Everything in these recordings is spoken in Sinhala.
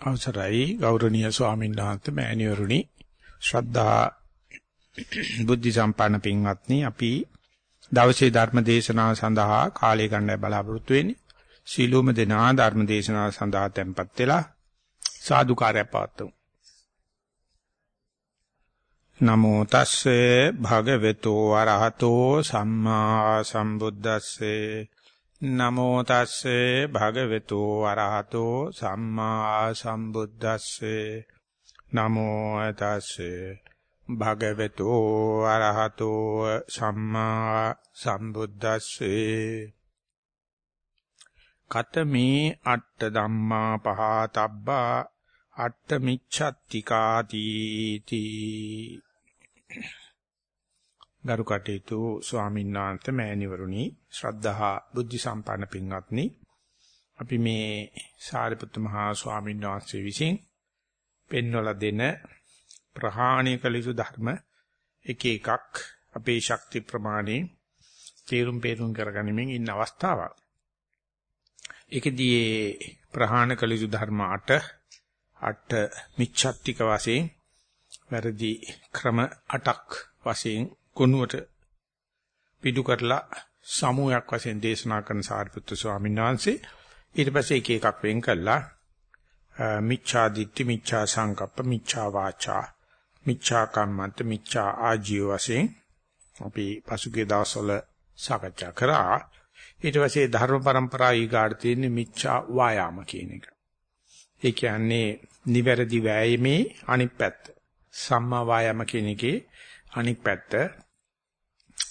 අවසරයි ගෞරවනීය ස්වාමීන් වහන්සේ මෑණිවරුනි. ශ්‍රද්ධා බුද්ධ සම්පන්න පින්වත්නි අපි දවසේ ධර්ම දේශනාව සඳහා කාලය ගන්නයි බලාපොරොත්තු වෙන්නේ. සීලෝම දෙනා ධර්ම දේශනාව සඳහා tempත් වෙලා සාදුකාරය පවත්වමු. නමෝ තස්සේ භගවතු වරහතෝ සම්මා සම්බුද්දස්සේ. නමෝ තස්සේ භගවතු වරහතෝ සම්මා සම්බුද්දස්සේ. නමෝ තස්සේ භගවතු වරහතෝ සම්මා සම්බුද්දස්සේ. කතමේ අට්ඨ ධම්මා පහතබ්බා අට්ඨ මිච්ඡත්තිකාති තී ගරු කටයුතු ස්වාමීන් වහන්සේ මෑණිවරුනි ශ්‍රද්ධහා බුද්ධ සම්පන්න පින්වත්නි අපි මේ සාරිපුත්ත මහා ස්වාමීන් වහන්සේ විසින් පෙන්වලා දෙන ප්‍රහාණය කළ යුතු ධර්ම එක එකක් අපේ ශක්ති ප්‍රමාණය තේරුම් පේරුම් කරගනිමින් ඉන්න අවස්ථාවක්. ඒකදී ප්‍රහාණ කළ යුතු ධර්ම 8 8 මිච්ඡත්තික වශයෙන් වැරදි ක්‍රම 8ක් වශයෙන් ගුණුවට පිටු කරලා සමූහයක් වශයෙන් දේශනා කරන සාරිපුත්තු ස්වාමීන් වහන්සේ ඊට පස්සේ එක එකක් වෙන් කළා මිච්ඡා දිට්ඨි මිච්ඡා සංකප්ප මිච්ඡා වාචා මිච්ඡා කම්මන්ත මිච්ඡා ආජීව වශයෙන් අපි පසුගිය දවස්වල සාකච්ඡා කරා ඊට පස්සේ ධර්ම પરම්පරාව ඊගාට තියෙන මිච්ඡා වායාම කියන එක. ඒ කියන්නේ නිවැරදි වෑයමේ අනිත් පැත්ත. සම්මා වායාම කියන එකේ අනික් පැත්ත.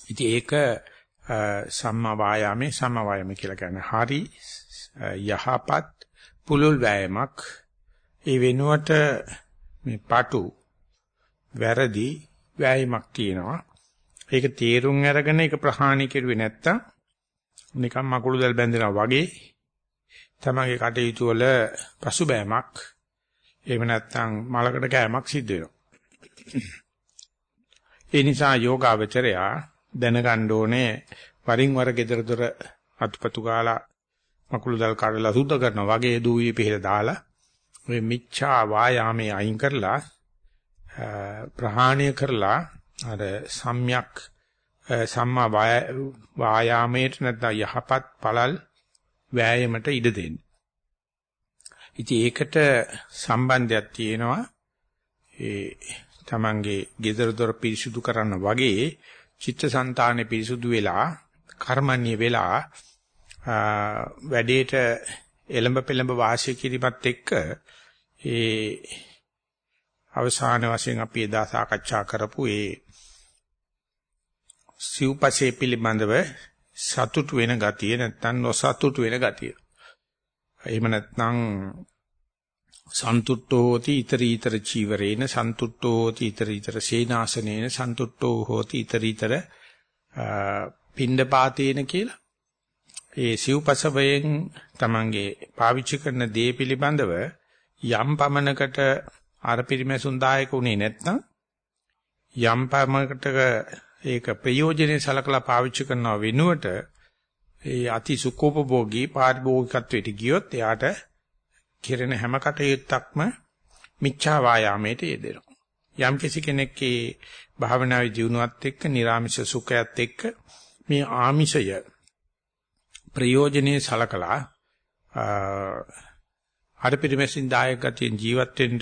ඉතින් ඒක සම්මා වායාමේ සම්මා වායාම කියලා කියන්නේ හරි යහපත් පුලුල් වෑයමක්. ඒ වෙනුවට මේ පාටු වැරදි වෑයමක් තියෙනවා. ඒක තීරුම් අරගෙන ඒක ප්‍රහාණය කෙරුවේ නැත්තම් නිකන් මකුළු දැල් බැඳෙනවා වගේ තමගේ කටයුතු වල පසුබෑමක් එහෙම නැත්නම් මලකට කෑමක් සිද්ධ වෙනවා. ඒ නිසා යෝගාවචරයා දැනගන්න ඕනේ වරින් වර gedara dora අතුපතු ගාලා මකුළු දල් කඩලා සුද්ධ කරනවා වගේ දූවිලි පිහල දාලා ඔය මිච්ඡා වායාමේ අයින් කරලා ප්‍රහාණය කරලා අර සම්‍යක් සම්මා වායාමයට නැත්නම් යහපත් පළල් වෑයමට ඉඩ දෙන්න. ඉතින් ඒකට සම්බන්ධයක් තියෙනවා ඒ තමන්ගේ gedara dora පිරිසුදු කරන්න වගේ චිත්තසංතානෙ පිරිසුදු වෙලා කර්මන්නේ වෙලා වැඩේට එළඹ පෙළඹ වාසිය කිරීමත් එක්ක ඒ අවසාන වශයෙන් අපි එදා සාකච්ඡා කරපු ඒ සිව්පසේ පිළිබඳව සතුටු වෙන ගතිය නැත්නම් නොසතුටු වෙන ගතිය. එහෙම නැත්නම් සන්තුට්ඨෝ hoti iterator චීවරේන සන්තුට්ඨෝ hoti iterator සේනාසනේන සන්තුට්ඨෝ hoti iterator පිණ්ඩපාතේන කියලා. ඒ සිව්පසවයෙන් තමන්ගේ පාවිච්චි කරන දේ පිළිබඳව යම් පමණකට අර පිරිමැසුන් දායක උනේ නැත්නම් යම් පමණකට ඒක ප්‍රයෝජනේ සලකලා පාවිච්චි කරනව වෙනුවට ඒ අති සුඛෝපභෝගී පාරිභෝගිකත්වයට ගියොත් එයාට කෙරෙන හැම කටයුත්තක්ම මිච්ඡා වායාමයට යෙදෙනවා. යම් කිසි කෙනෙක්ගේ භාවනාවේ ජීවුණවත් එක්ක නිර්ාමිෂ සුඛයත් එක්ක මේ ආමිෂය ප්‍රයෝජනේ සලකලා අර පිරිමැසින් දායක ගතියෙන් ජීවත් වෙන්න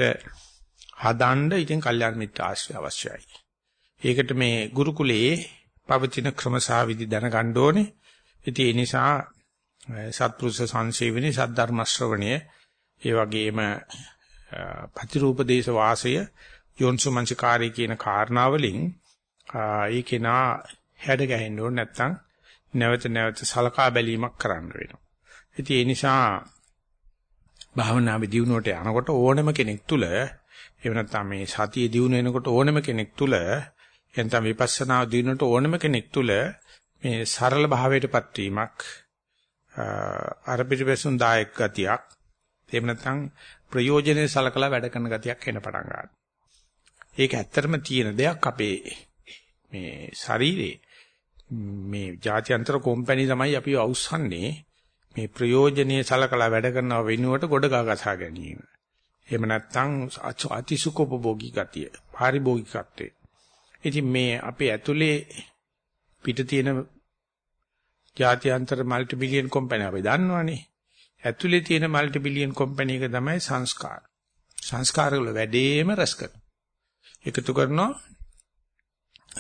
හදන්න ඉතින් කල්යාණ මිත්‍ර ආශ්‍රය අවශ්‍යයි. ඒකට මේ ගුරුකුලයේ පවතින ක්‍රමසාවිදි දැනගන්න ඕනේ. ඉතින් ඒ නිසා සත්පුරුෂ සංසේවනේ සද්ධර්ම ශ්‍රවණය ඒ වගේම ප්‍රතිරූපදේශ වාසය යෝන්සුමංචකාරී කියන කාරණාවලින් ඒකේනා හැඩ ගැහෙන්න ඕනේ නැත්නම් නැවත නැවත සලකා බැලීමක් කරන්න වෙනවා. ඉතින් ඒ නිසා භාවනාවේ දියුණුවට යනකොට ඕනම කෙනෙක් තුල එහෙම නැත්නම් මේ සතිය දියුණු වෙනකොට ඕනම කෙනෙක් තුල එතන විපස්සනා දියුණුවට ඕනම කෙනෙක් තුල මේ සරල භාවයටපත් වීමක් අර පිටිපස්සුන් දායක ගතියක් එහෙම නැත්නම් ප්‍රයෝජනෙ සලකලා වැඩ කරන ගතියක් එන පටන් ගන්නවා. ඒක ඇත්තටම තියෙන දෙයක් අපේ මේ ශරීරේ මේ ජාත්‍යන්තර කම්පැනි තමයි අපි අවුස්සන්නේ මේ ප්‍රයෝජනීය සලකලා වැඩ කරනව වෙනුවට ගොඩ ගා ගසා ගැනීම. එහෙම නැත්නම් අතිසුකෝපභෝගී ගතිය, පාරිභෝගිකත්වය. ඉතින් මේ අපේ ඇතුලේ පිට තියෙන ජාත්‍යන්තර মালටි බිලියන් කම්පැනි අපි දන්නවනේ. ඇතුලේ තියෙන মালටි බිලියන් කම්පැනි එක තමයි සංස්කාර. සංස්කාර වල වැඩේම රස කරනවා. එකතු කරනවා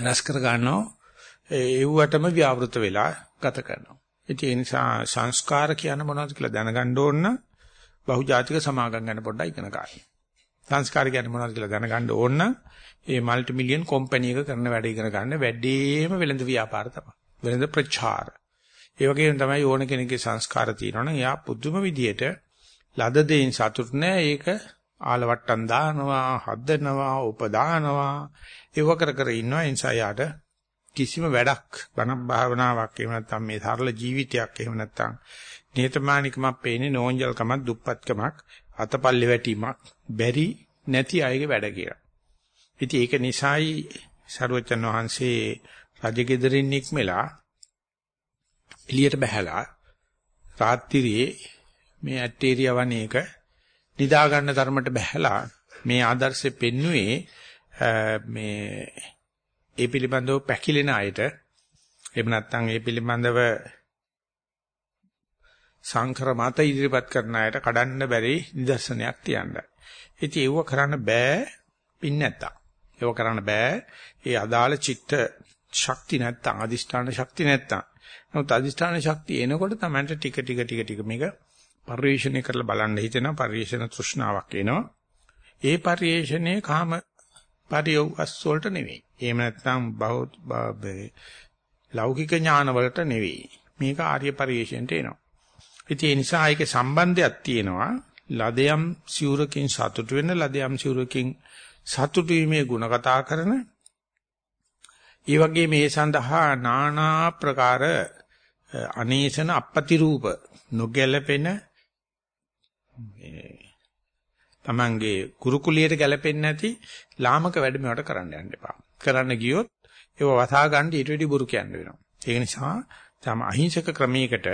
රස කර ගන්නවා ඒවටම ව්‍යවෘත වෙලා ගත කරනවා. ඉතින් ඒ නිසා සංස්කාර කියන්නේ මොනවද කියලා දැනගන්න ඕන නම් බහුජාතික සමාගම් ගැන පොඩ්ඩක් ඉගෙන ගන්න. සංස්කාර කියන්නේ මොනවද කියලා දැනගන්න ඕන නම් මේ মালටි මිලියන් කම්පැනි එක කරන වැඩ ඉගෙන ගන්න වැඩිම වෙළඳ ව්‍යාපාර තමයි. වෙළඳ ප්‍රචාර. ඒ වගේම තමයි ඕන කෙනෙක්ගේ සංස්කාර තියෙනවනම් එයා පුදුම විදියට ලද දෙයින් සතුට නැහැ. ඒක ආලවට්ටම් දානවා හදනවා උපදානවා. ඒව කර කර ඉන්නවා. ඒ නිසා යාට කිසිම වැඩක් බණ භාවනාවක් එහෙම නැත්නම් මේ සරල ජීවිතයක් එහෙම නැත්නම් නිහතමානිකමක් පේන්නේ නෝන්ජල්කමක් දුප්පත්කමක් අතපල්ලේ වැටීමක් බැරි නැති අයගේ වැඩ කියලා. ඉතින් ඒක නිසායි සරුවචන් වහන්සේ රජගෙදරින් නික්මලා එළියට බහැලා රාත්‍රියේ මේ ඇටේරියා වනයේක නිදා ගන්න තරමට බහැලා මේ ආදර්ශෙ පෙන්නුවේ මේ ඒ පිළිබඳව පැකිලෙන අයට එහෙම නැත්නම් ඒ පිළිබඳව සංකර මත ඉදිරිපත් කරන අයට කඩන්න බැරි නිදර්ශනයක් තියන්නයි. ඉතින් ඒව කරන්න බෑ පින් නැත්තම්. ඒව කරන්න බෑ ඒ අදාළ චිත්ත ශක්ති නැත්තම් අදිෂ්ඨාන ශක්ති නැත්තම්. නමුත් අදිෂ්ඨාන ශක්තිය එනකොට තමයි ටික ටික ටික ටික මේක පරිශ්‍රණය කරලා බලන්න හිතෙනවා පරිශ්‍රණ තෘෂ්ණාවක් එනවා. ඒ පරිශ්‍රණයේ කාම පරියෝගස් වලට නෙවෙයි. එහෙම නැත්නම් බෞද්ධ ලෞකික ඥාන වලට නෙවෙයි. මේක ආර්ය පරිශ්‍රණයට එනවා. ඉතින් ඒ නිසා ඒකේ සම්බන්ධයක් තියෙනවා. ලදයම් සිවුරකින් සතුට වෙන්න ලදයම් සිවුරකින් සතුටු වීමේ ಗುಣ කතා කරන ඒ වගේ මේ සඳහා নানা ප්‍රකාර අනේසන අපපති රූප නොගැලපෙන තමන්ගේ ගුරුකුලියට ගැලපෙන්නේ නැති ලාමක වැඩ මේවට කරන්න යන්න එපා. කරන්න ගියොත් ඒව වසා ගන්න ඊට වෙඩි බුරු කියන්න වෙනවා. ඒක නිසා තම අහිංසක ක්‍රමයකට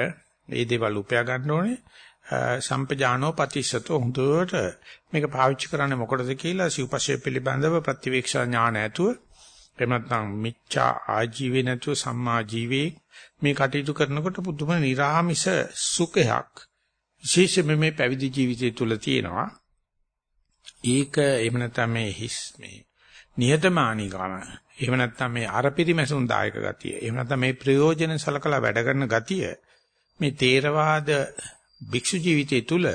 මේ දේවල් උපයා ගන්න ඕනේ. සම්පජානෝ පතිස්සතෝ හොඳට මේක පාවිච්චි කරන්නේ මොකටද කියලා සිව්පස්සේ පිළිබඳව ප්‍රතිවේක්ෂා ඥාන ඇතුව එහෙම නැත්නම් මිච්ඡා ආජීවේ නැතුව සම්මා ජීවේ මේ කටයුතු කරනකොට පුදුම නිර්ාමිෂ සුඛයක්. විශේෂයෙන්ම මේ පැවිදි ජීවිතය තුළ තියෙනවා. ඒක එහෙම නැත්නම් මේ හිස් මේ නියතමානීකම එහෙම නැත්නම් මේ අරපිරිමැසුන් දායක ගතිය. එහෙම නැත්නම් මේ ප්‍රයෝජන සලකලා වැඩ කරන ගතිය. මේ තේරවාද භික්ෂු ජීවිතය තුළ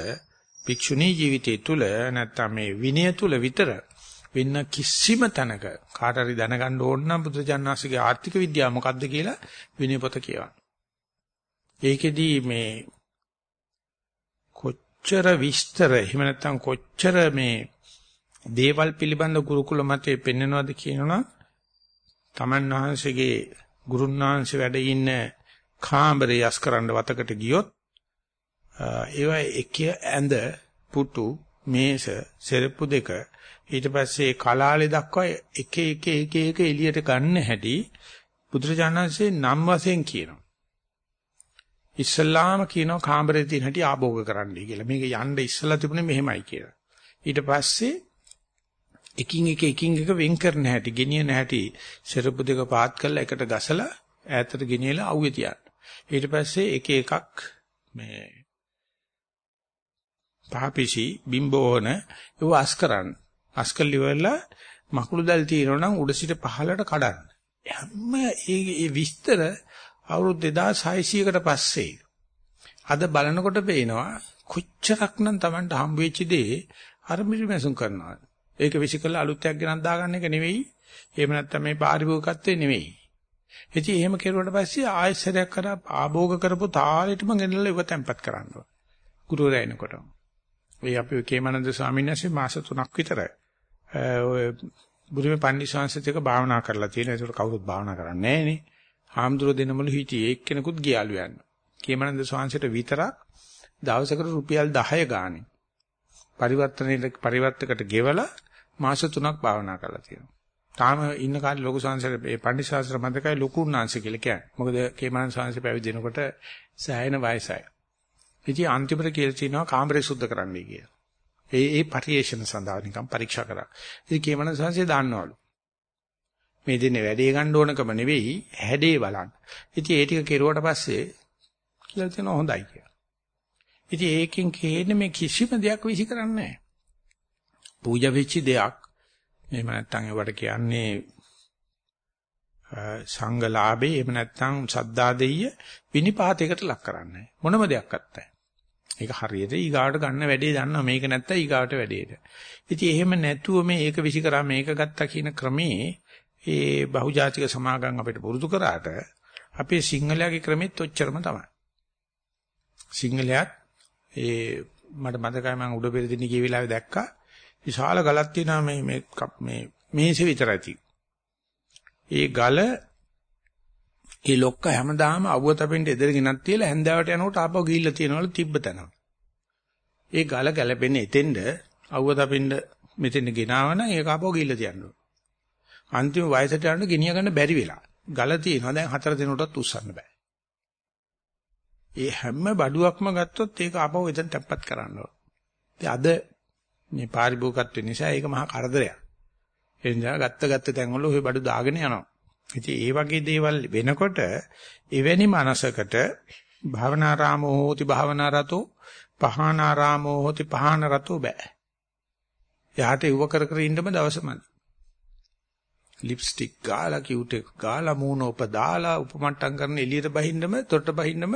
භික්ෂුණී ජීවිතය තුළ නැත්නම් මේ විනය තුළ විතර වෙන කිසිම තැනක කාට හරි දැනගන්න ඕන නම් බුදුජානනාංශගේ ආර්ථික විද්‍යාව මොකක්ද කියලා විනය පොත කියවන්න. ඒකෙදී මේ කොච්චර විස්තර එහෙම නැත්නම් කොච්චර මේ දේවල් පිළිබඳ ගුරුකුල මතේ පෙන්වනවද කියනවනම් තමන් වහන්සේගේ ගුරුන් වහන්සේ වැඩ ඉන්න කාමරේ යස් කරන්න වතකට ගියොත් ඒවා එක ඇඳ පුටු මේස සෙරප්පු දෙක ඊට පස්සේ කලාලේ දක්වා එක එක එක එක එළියට ගන්න හැටි බුදුරජාණන්සේ නම් වශයෙන් කියනවා ඉස්සල්ලාම කියනවා කාමරේ තියෙන හැටි ආභෝග කරන්නයි කියලා. මේක යන්න ඉස්සලා තිබුණේ මෙහෙමයි කියලා. ඊට පස්සේ එකින් එක එකින් එක වෙන් කරන හැටි, ගෙනියන හැටි, සෙරපු දෙක පාත් කරලා එකට ගසලා ඈතට ගෙනියලා අවුවේ තියන්න. ඊට පස්සේ එක එකක් මේ පහපිසි බිම්බෝන ඒව අස් කරන්න. අස් කල්ලිවලා මකුළු දැල් තියෙනවා නම් උඩ සිට පහළට කඩන්න. හැම ඒ විස්තර අවුරුදු 2600කට පස්සේ අද බලනකොට පේනවා කොච්චරක්නම් Tamanට හම්බ වෙච්ච දේ අර මිරිමැසුම් කරනවා. ඒක විසිකල අලුත්යක් ගෙනත් දාගන්න එක නෙවෙයි. එහෙම නැත්නම් මේ පාරිභෝගිකත්වේ නෙවෙයි. ඉතින් එහෙම කෙරුවට පස්සේ ආයසරයක් කරා ආභෝග කරපු තාලෙටම ගෙනල්ලා ඉව තැම්පත් කරන්න ඕන. ගුරුවරයා එනකොට. ඒ අපි කේමනන්ද ස්වාමීන් වහන්සේ මාස 3ක් විතර ඔය බුදුමේ පන්දිස්වාංශිත එක භාවනා කරලා තියෙනවා. ඒක කවුරුත් භාවනා කරන්නේ නැහැ නේ. හාමුදුරුවෝ දෙනමලු හිටියේ එක්කෙනෙකුත් ගියාලු යන්න. කේමනන්ද ස්වාමීන්ට විතරක් දවසකට රුපියල් 10 ගානේ පරිවර්තනයේ පරිවර්තකට ගෙවලා මාස 3ක් භාවනා කරලා තියෙනවා. තාම ඉන්න කාලේ ලොකු සංසාරේ මේ පන්දිසාස්ත්‍ර මතකයි ලොකු උන්නාංශ කියලා කියන්නේ. මොකද කේමනන්ද ස්වාමීන් පැවිදි වෙනකොට සෑහෙන වයසයි. ඉතින් අන්තිමට කියලා තියෙනවා කාමරේ සුද්ධ කරන්නයි කියලා. ඒ ඒ පරිේශන සඳහා නිකන් පරීක්ෂා කරා. ඉතින් කේමන සංසය දාන්නවලු. මේ දෙන්නේ වැඩේ ගන්න ඕනකම නෙවෙයි හැඩේ බලන්න. ඉතින් ඒ ටික කෙරුවට පස්සේ කියලා තියෙනවා හොඳයි කියලා. ඉතින් ඒකෙන් කියන්නේ මේ කිසිම දෙයක් විසි කරන්නේ නැහැ. පූජා වෙච්ච දෙයක් එහෙම නැත්නම් ඒවට කියන්නේ සංඝලාභේ එහෙම නැත්නම් සද්දා දෙය විනිපාතයකට ලක් කරන්නේ මොනම දෙයක් අත්තයි. ඒක හරියට ඊගාවට ගන්න වැඩේ දන්නවා මේක නැත්තම් ඊගාවට වැඩේට. ඉතින් එහෙම නැතුව මේ ඒක විසි කරා මේක ගත්තා කියන ක්‍රමේ ඒ බහුජාතික සමාගම් අපිට පුරුදු කරාට අපේ සිංහලයාගේ ක්‍රමෙත් ඔච්චරම තමයි. සිංහලයාත් ඒ මට මතකයි මම උඩ පෙරදින ගිය වෙලාවේ දැක්කා විශාල ගලක් තියෙනවා මේ මේ මේ මේසෙ විතරයි තියෙන්නේ. ඒ ගල ඒ ලොක්ක හැමදාම අවුව තපෙන්ට එදර ගෙනත් තියලා හැන්දාවට යනකොට ආපහු ගිහිල්ලා තියනවලු තිබ්බ තැන. ඒ ගල ගැලපෙන්නේ එතෙන්ද අවුව තපෙන්ට මෙතෙන් ගෙනාවන ඒක ආපහු ගිහිල්ලා තියනවා. අන්තිම වයසට යනකොට ගෙනිය ගන්න බැරි වෙලා. ගල තියෙනවා දැන් හතර දිනකටත් උස්සන්න බෑ. ඒ හැම බඩුවක්ම ගත්තොත් ඒක ආපහු එතන තැම්පත් කරන්න ඕන. අද මේ පාරිභෝගිකත්ව නිසා ඒක මහා කරදරයක්. ඒ නිසා ගත්ත ගත්ත තැන් වල ওই බඩු දාගෙන යනවා. ඉතින් ඒ වගේ දේවල් වෙනකොට එවැනි මනසකට භවනාරාමෝ හෝති භවනාරතෝ පහනාරාමෝ හෝති පහනරතෝ බෑ. යහට ඉව කර කර ඉන්නම දවසමදි. ලිප්ස්ටික් ගාලා කියුටෙක් ගාලා මූණ උප දාලා උපමට්ටම් කරන එළියට බහින්නම තොට බහින්නම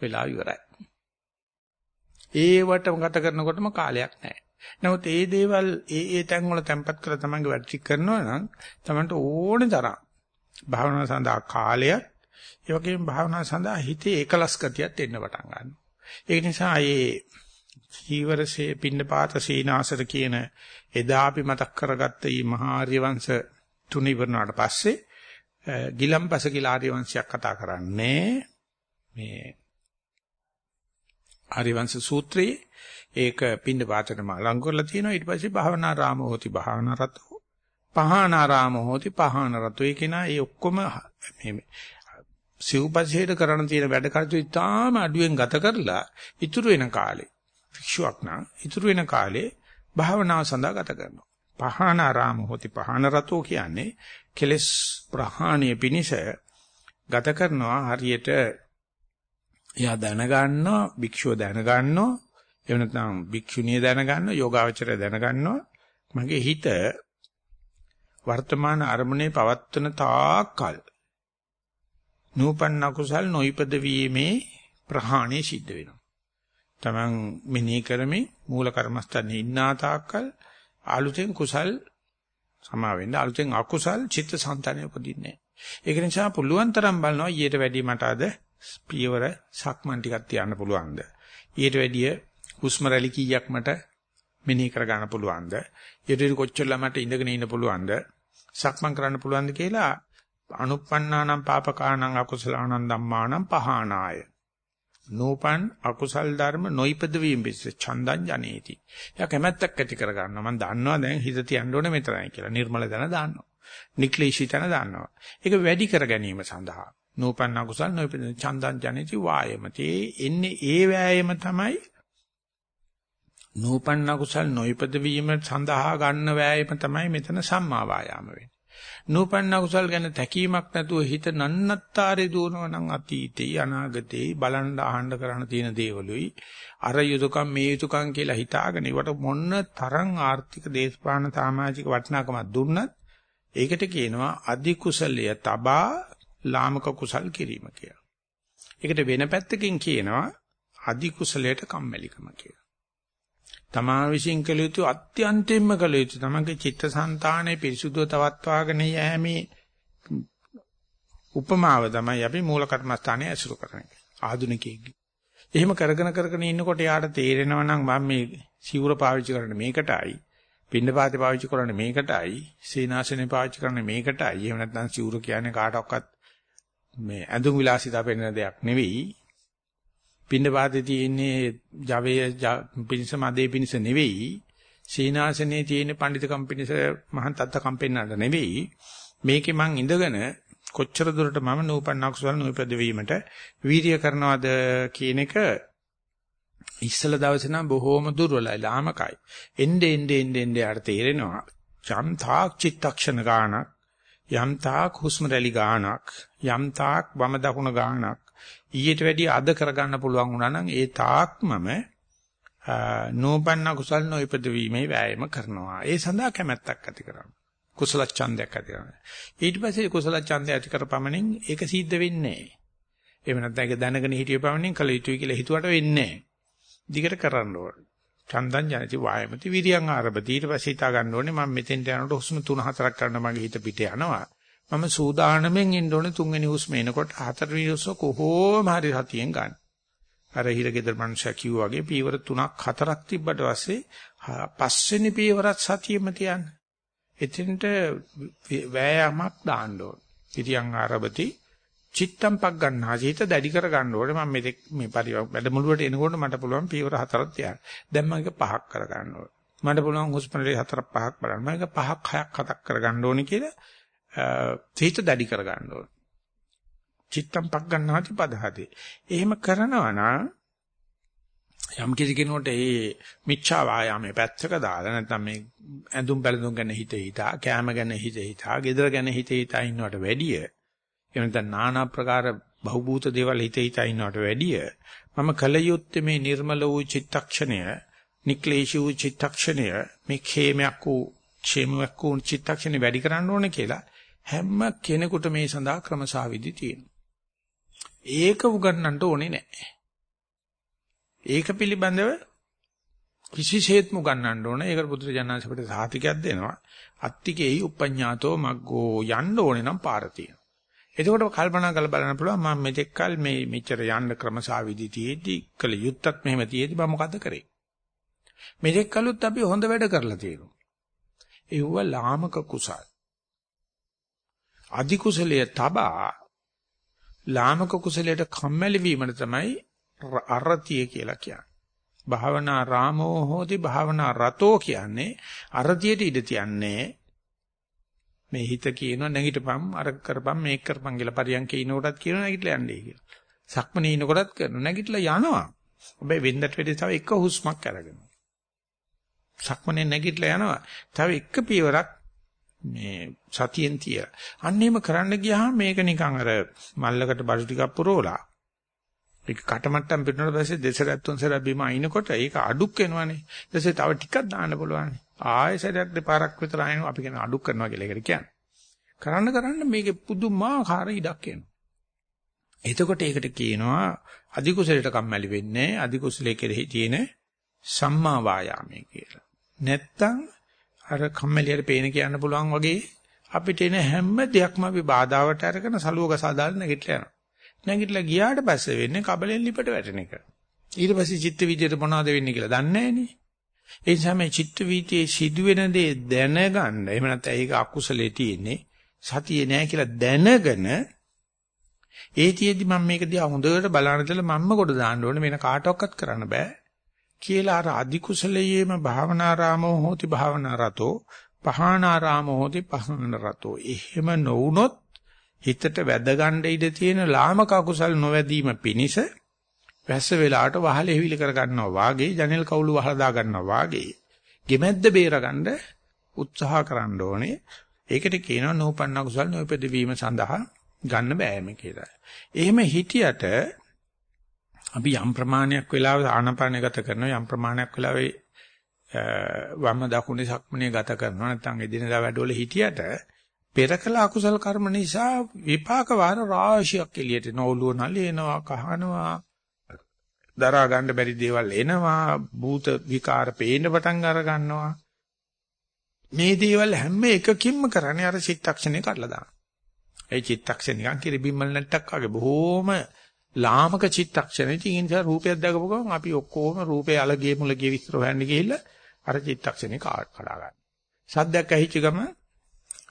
වෙලා ඉවරයි. ඒවට ගත කරනකොටම කාලයක් නැහැ. නමුත් ඒ දේවල් ඒ ඒ තැන් වල තැම්පත් කරලා තමන්ගේ වැඩ ටික කරනවා නම් තමන්ට ඕනේ තරම් භාවනාව සඳහා කාලයක් ඒ වගේම භාවනාව සඳහා හිතේ ඒකලස් ගතියක් එන්න පටන් ගන්නවා. ඒ නිසා මේ ජීවරසේ පින්නපාත සීනාසර කියන එදා අපි මතක් කරගත්ත මේ මහා ආර්ය වංශ තුන ඉවරනාට පස්සේ ගිලම්පස කියලා ආර්ය වංශයක් කතා කරන්නේ මේ ආර්ය වංශ සූත්‍රයේ ඒක පින්න පාතටම අලං කරලා තියෙනවා. ඊට පස්සේ භාවනා රාම හෝති භාවනා රතෝ පහනා රාම හෝති පහන රතෝ. ඒක නා ඒ ඔක්කොම මේ සිව්පසේට කරන්න තියෙන වැඩ කටයුතු ඉතාම අඩුවෙන් ගත කරලා ඉතුරු වෙන කාලේ වික්ෂුවක් නම් ඉතුරු වෙන කාලේ භාවනාව සඳහා ගත කරනවා. පහන රාම හෝති පහන රතෝ කියන්නේ කෙලස් ප්‍රහාණය පිනිස ගත කරනවා හරියට එයා දැනගන්නවා භික්ෂුව දැනගන්නවා එහෙම නැත්නම් භික්ෂුණිය දැනගන්නවා යෝගාවචරය දැනගන්නවා මගේ හිත වර්තමාන අරමුණේ පවත්වන තාක්කල් නූපන්න කුසල් නොයිපද වීමේ ප්‍රහාණය සිද්ධ වෙනවා. Taman මෙනෙහි කරමින් මූල කර්මස්ථානේ ඉන්නා තාක්කල් අලුතෙන් කුසල් සමා වෙන්න අලුතෙන් අකුසල් චිත්ත සංතානය උපදින්නේ. ඒක නිසා පුළුවන් තරම් බලනවා ඊට වැඩි මට අද පියවර සක්මන් ටිකක් තියන්න පුළුවන්ද? ඊට වැඩිය හුස්ම රැලි කීයක් මට මෙනෙහි කර ගන්න පුළුවන්ද? ඊට කොච්චරලා මට ඉඳගෙන ඉන්න පුළුවන්ද? සක්මන් කරන්න පුළුවන්ද කියලා අනුප්පන්නානම් පාපකානම් අකුසලානම් ධම්මානම් පහානාය. නෝපන් අකුසල් ධර්ම නොයිපද වීම පිස්ස චන්දං ජනේති. එයා කැමැත්තක් ඇති කර ගන්නවා. මම දන්නවා දැන් හිත තියන්න ඕනේ මෙතනයි කියලා. නිර්මල දන දාන්නවා. නික්ලේශී තන දාන්නවා. ඒක වැඩි කර ගැනීම සඳහා නෝපන්න අකුසල් නොයිපද චන්දං ජනේති වායමති. එන්නේ ඒ වෑයම තමයි නූපන්න කුසල් නොයිපද වීම සඳහා ගන්න වෑයම තමයි මෙතන සම්මා වායාම වෙන්නේ. නූපන්න කුසල් ගැන තැකීමක් නැතුව හිත නන්නත්තාරේ දුවනවා නම් අතීතේ අනාගතේ බලන්න අහන්න කරන්න තියෙන දේවලුයි අර යුතුයකම් මේ යුතුයකම් කියලා හිතාගෙන ඉවට මොන්න තරම් ආර්ථික දේශපාලන සමාජික වටිනාකමක් දුන්නත් ඒකට කියනවා අධි කුසලය තබා ලාමක කුසල් කිරීම කියලා. ඒකට වෙන පැත්තකින් කියනවා අධි කුසලයට කම්මැලිකම කියලා. තමා විශ්ින් කළ යුතු අත්‍යන්තයෙන්ම කළ යුතු තමගේ චිත්තසංතානයේ පිරිසුදුව තවත්වාගෙන යෑමේ උපමාව තමයි අපි මූල කර්මස්ථානයේ ඇසුරු කරන්නේ ආධුනිකයෙක්ගේ. එහෙම කරගෙන කරගෙන ඉන්නකොට යාට තේරෙනවා නම් මම මේ සිවුර පාවිච්චි කරන්නේ මේකටයි, පින්නපාතේ පාවිච්චි කරන්නේ මේකටයි, සීනාසනේ පාවිච්චි කරන්නේ මේකටයි. එහෙම නැත්නම් සිවුර කියන්නේ කාටවත් මේ ඇඳුම් විලාසිතා පෙන්වන දෙයක් නෙවෙයි. පින්න පාතේ තියෙන්නේ ජවයේ පිනිස මදේ පිනිස නෙවෙයි සීනාසනේ තියෙන පඬිතුකම් පිනිස මහන් තත්තකම් පෙන්නන්න නෙවෙයි මේකේ මං ඉඳගෙන කොච්චර දුරට මම නූපන්න අකුසල නූපද වීමට වීරිය කරනවද කියන එක ඉස්සල දවසේ නම් බොහෝම දුර්වලයි ලාමකයි. එnde ende ende ende යාට තේරෙනවා යම් තාක් චිත්තක්ෂණ ගානක් යම් තාක් හුස්ම රැලි ගානක් යම් තාක් වම දකුණ ගානක් ඊට වැඩිය අද කරගන්න පුළුවන් වුණා නම් ඒ තාක් මම නෝපන්න කුසල් නොයිපද වීමේ වෑයම කරනවා. ඒ සඳහා කැමැත්තක් ඇති කරනවා. කුසල ඡන්දයක් ඇති කරනවා. ඊට පස්සේ කුසල ඡන්දය ඇති කරපමණින් ඒක සිද්ධ වෙන්නේ නැහැ. එහෙම නැත්නම් ඒක දැනගෙන හිටිය පමණින් කල යුතුයි කියලා හිතුවට වෙන්නේ නැහැ. දිගට කරන්න ඕනේ. චන්දං ජනති වායමති විරියං ආරබති ඊට පස්සේ හිතා ගන්න ඕනේ මම මෙතෙන්ට යනකොට හුස්ම 3-4ක් කරන්න මගේ හිත පිට යනවා. මම සූදානම්ෙන් ඉන්න ඕනේ තුන්වෙනි හුස්ම එනකොට හතරවෙනි හුස්ම කොහොම හරි සතියෙන් ගන්න. අර හිරගෙදර මනුස්සයා කිව්වා වගේ පීවර 3ක් 4ක් තිබ්බට පස්සේ පස්වෙනි පීවරත් සතියෙම තියන්න. එතෙන්ට වෑයමක් දාන්න ඕන. ඉතියන් ආරබති චිත්තම් පක් ගන්නා හිත දැඩි කර ගන්න ඕනේ මම මේ මේ වැඩමුළුවට එනකොට මට පුළුවන් පීවර හතරක් තියන්න. දැන් මම ඒක පහක් කර ගන්න ඕනේ. මට පුළුවන් හොස්පිටලේ හතරක් පහක් බලන්න. මම ඒක පහක් හයක් හතක් කර ගන්න ඕනේ කියලා හිත දැඩි කර ගන්න ඕනේ. චිත්තම් පක් ගන්නාති පදහති. එහෙම කරනවා නම් යම් කිසි කෙනෙකුට ඒ මිච්ඡා වායාමයේ පැත්තක දාලා නැත්නම් මේ ඇඳුම් බැලඳුම් ගැන හිත හිතා, කෑම ගැන හිත හිතා, ගෙදර ගැන හිත හිතා ඉන්නවට වැඩිය එවනත নানা ප්‍රකාර බහූබූත දේවල් හිත හිතා ඉන්නවට වැඩිය මම කල යුත්තේ මේ නිර්මල වූ චිත්තක්ෂණය, නික්ලේශී වූ චිත්තක්ෂණය, මේ ඛේමයක් වූ ඛේමයක් වූ චිත්තක්ෂණය වැඩි කරන්න ඕනේ කියලා හැම කෙනෙකුට මේ සඳහා ක්‍රමසාවිදි තියෙනවා. ඒක උගන්නන්න ඕනේ නැහැ. ඒක පිළිබඳව කිසිසේත්ම උගන්නන්න ඕන. ඒකට පුදුරජානන්සපට සාතිකයක් දෙනවා. අත්තිකේයි උපඤ්ඤාතෝ මග්ගෝ යන්න ඕනේ නම් පාර තියෙනවා. එතකොට කල්පනා කරලා බලන්න පුළුවන් මම මෙතෙක් කල මේ මෙච්චර යන්න ක්‍රමසාවිදි තියේදී කළ යුත්තක් මෙහෙම තියේදී මම මොකද්ද කරේ? මෙතෙක් කලොත් අපි හොඳ වැඩ කරලා තියෙනවා. ඒව ලාමක කුසල්. අධි කුසලයේ තබා ලාමක කුසලයට කම්මැලි වීමන තමයි අරතිය කියලා කියන්නේ. භාවනා රාමෝ හෝති භාවනා රතෝ කියන්නේ අරතියට ඉඳ තියන්නේ මේ හිත කියනවා නැගිටපම් අර කරපම් මේක කරපම් කියලා පරියන්කේ ඉනකොටත් කියනවා නැගිටලා යන්නේ කියලා. සක්මනේ ඉනකොටත් කරනවා නැගිටලා යනවා. හැබැයි වෙන්දට වෙදී තව එක හුස්මක් අරගෙන. සක්මනේ නැගිටලා යනවා. තව එක පියවරක් මේ සතියෙන් තිය. අන්න එහෙම කරන්න ගියාම මේක නිකන් අර මල්ලකට බඩු ටිකක් පුරවලා ඒක කටමට්ටම් පිටුනට පස්සේ දෙසරක් තුන්සරක් බිම අයින්කොට ඒක අඩුක් වෙනවනේ. ඊට පස්සේ තව ටිකක් දාන්න පුළුවන්. ආයෙසරයක් දෙපාරක් විතර ආයෙන අපි කියන අඩුක් කරනවා කියලා ඒකට කියන්නේ. කරන්න කරන්න මේකේ පුදුමාකාර ඉඩක් එනවා. එතකොට ඒකට කියනවා අධිකුසලයට කම්මැලි වෙන්නේ අධිකුසලයේ කෙරෙහි තියෙන සම්මා වායාමය කියලා. නැත්තම් අර කම්මැලියට පේන කියන්න පුළුවන් වගේ අපිට එන හැම දෙයක්ම අපි බාධාවට අරගෙන සලුවක සාදාලා නැගිටලා යනවා. නැගිටලා ගියාට පස්සේ වෙන්නේ කබලෙන් ලිපට වැටෙන එක. ඊට පස්සේ චිත්ත විද්‍යාවට මොනවද වෙන්නේ කියලා දන්නේ නැහනේ. ඒ නිසා මේ චිත්ත වීතියේ සිදුවෙන දේ දැනගන්න. එහෙම නැත්නම් ඒක අකුසලේ තියෙන්නේ. සතියේ නෑ කියලා දැනගෙන ඒතියෙදි මම මේක දිහා හොඳට බලන ඉතල මම්ම කොට දාන්න ඕනේ වෙන කාටවත් කරන්න බෑ කියලා අර අධි කුසලයේම භාවනාරාමෝ හෝති භාවනාරතෝ පහානාරාමෝ හෝති පහාන රතෝ එහෙම නොවුනොත් හිතට වැද ගන්න ඉඩ තියෙන ලාමක අකුසල් නොවැදීම පිණිස වැස්ස වෙලාවට වහල එවිලි කර ගන්නවා වාගේ ජනෙල් කවුළු වහලා දා ගන්නවා වාගේ. ගෙමැද්ද බේරගන්න උත්සාහ කරන්න ඕනේ. ඒකට කියනවා නෝපන්න කුසල් නොපෙද වීම සඳහා ගන්න බෑම කියලා. එහෙම හිටියට අපි යම් ප්‍රමාණයක් වෙලාව ආනපානය ගත කරනවා යම් ප්‍රමාණයක් වෙලාවේ වම දකුණේ සක්මනේ ගත කරනවා නැත්නම් එදිනදා වැඩවල හිටියට පෙර කළ අකුසල කර්ම නිසා විපාක වාර රාශියක් එළියට නෝලුව නලියනවා කහනවා දරා ගන්න බැරි දේවල් එනවා භූත විකාර පේන්න පටන් අර ගන්නවා මේ දේවල් හැම එකකින්ම කරන්නේ අර චිත්තක්ෂණේ කඩලා දාන. ඒ චිත්තක්ෂණ නිකන් කිරිබිම්මල් නැට්ටක් වගේ බොහෝම ලාමක චිත්තක්ෂණේ තියෙන නිසා රූපයක් දැකපු ගමන් අපි ඔක්කොම රූපේ අලගේ මුලගේ විස්තර හොයන්න ගිහිල්ලා අර චිත්තක්ෂණේ කඩා ගන්න. සද්දයක් ඇහිච්ච ගම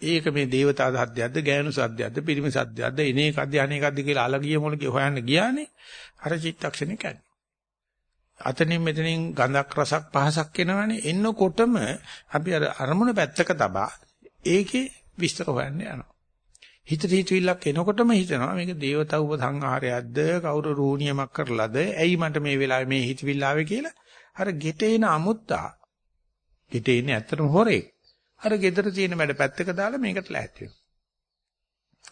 ඒක මේ දේවතා සද්දයක්ද ගෑනු සද්දයක්ද පිරිමි සද්දයක්ද එන එකක්ද අනේකක්ද කියලා අලගිය මුලගේ හොයන්න ගියානේ අර චිත්තක්ෂණේ කැඩේ. අතනින් මෙතනින් ගඳක් රසක් පහසක් එනවනේ. එන්නකොටම අපි අර අරමුණ පැත්තක තබා ඒකේ විස්තර හොයන්න යනවා. හිතට හිතවිල්ලක් එනකොටම හිතනවා මේක දේවතා උපසංහාරයක්ද? කවුරු රූණියමක් කරලාද? ඇයි මට මේ වෙලාවේ මේ හිතවිල්ල ආවේ කියලා? අර ගෙටේන අමුත්තා. ගෙටේ ඉන්නේ ඇත්තටම හොරේ අර ගෙදර තියෙන මැඩ පැත්තක දාලා මේකට ලෑස්ති වෙනවා.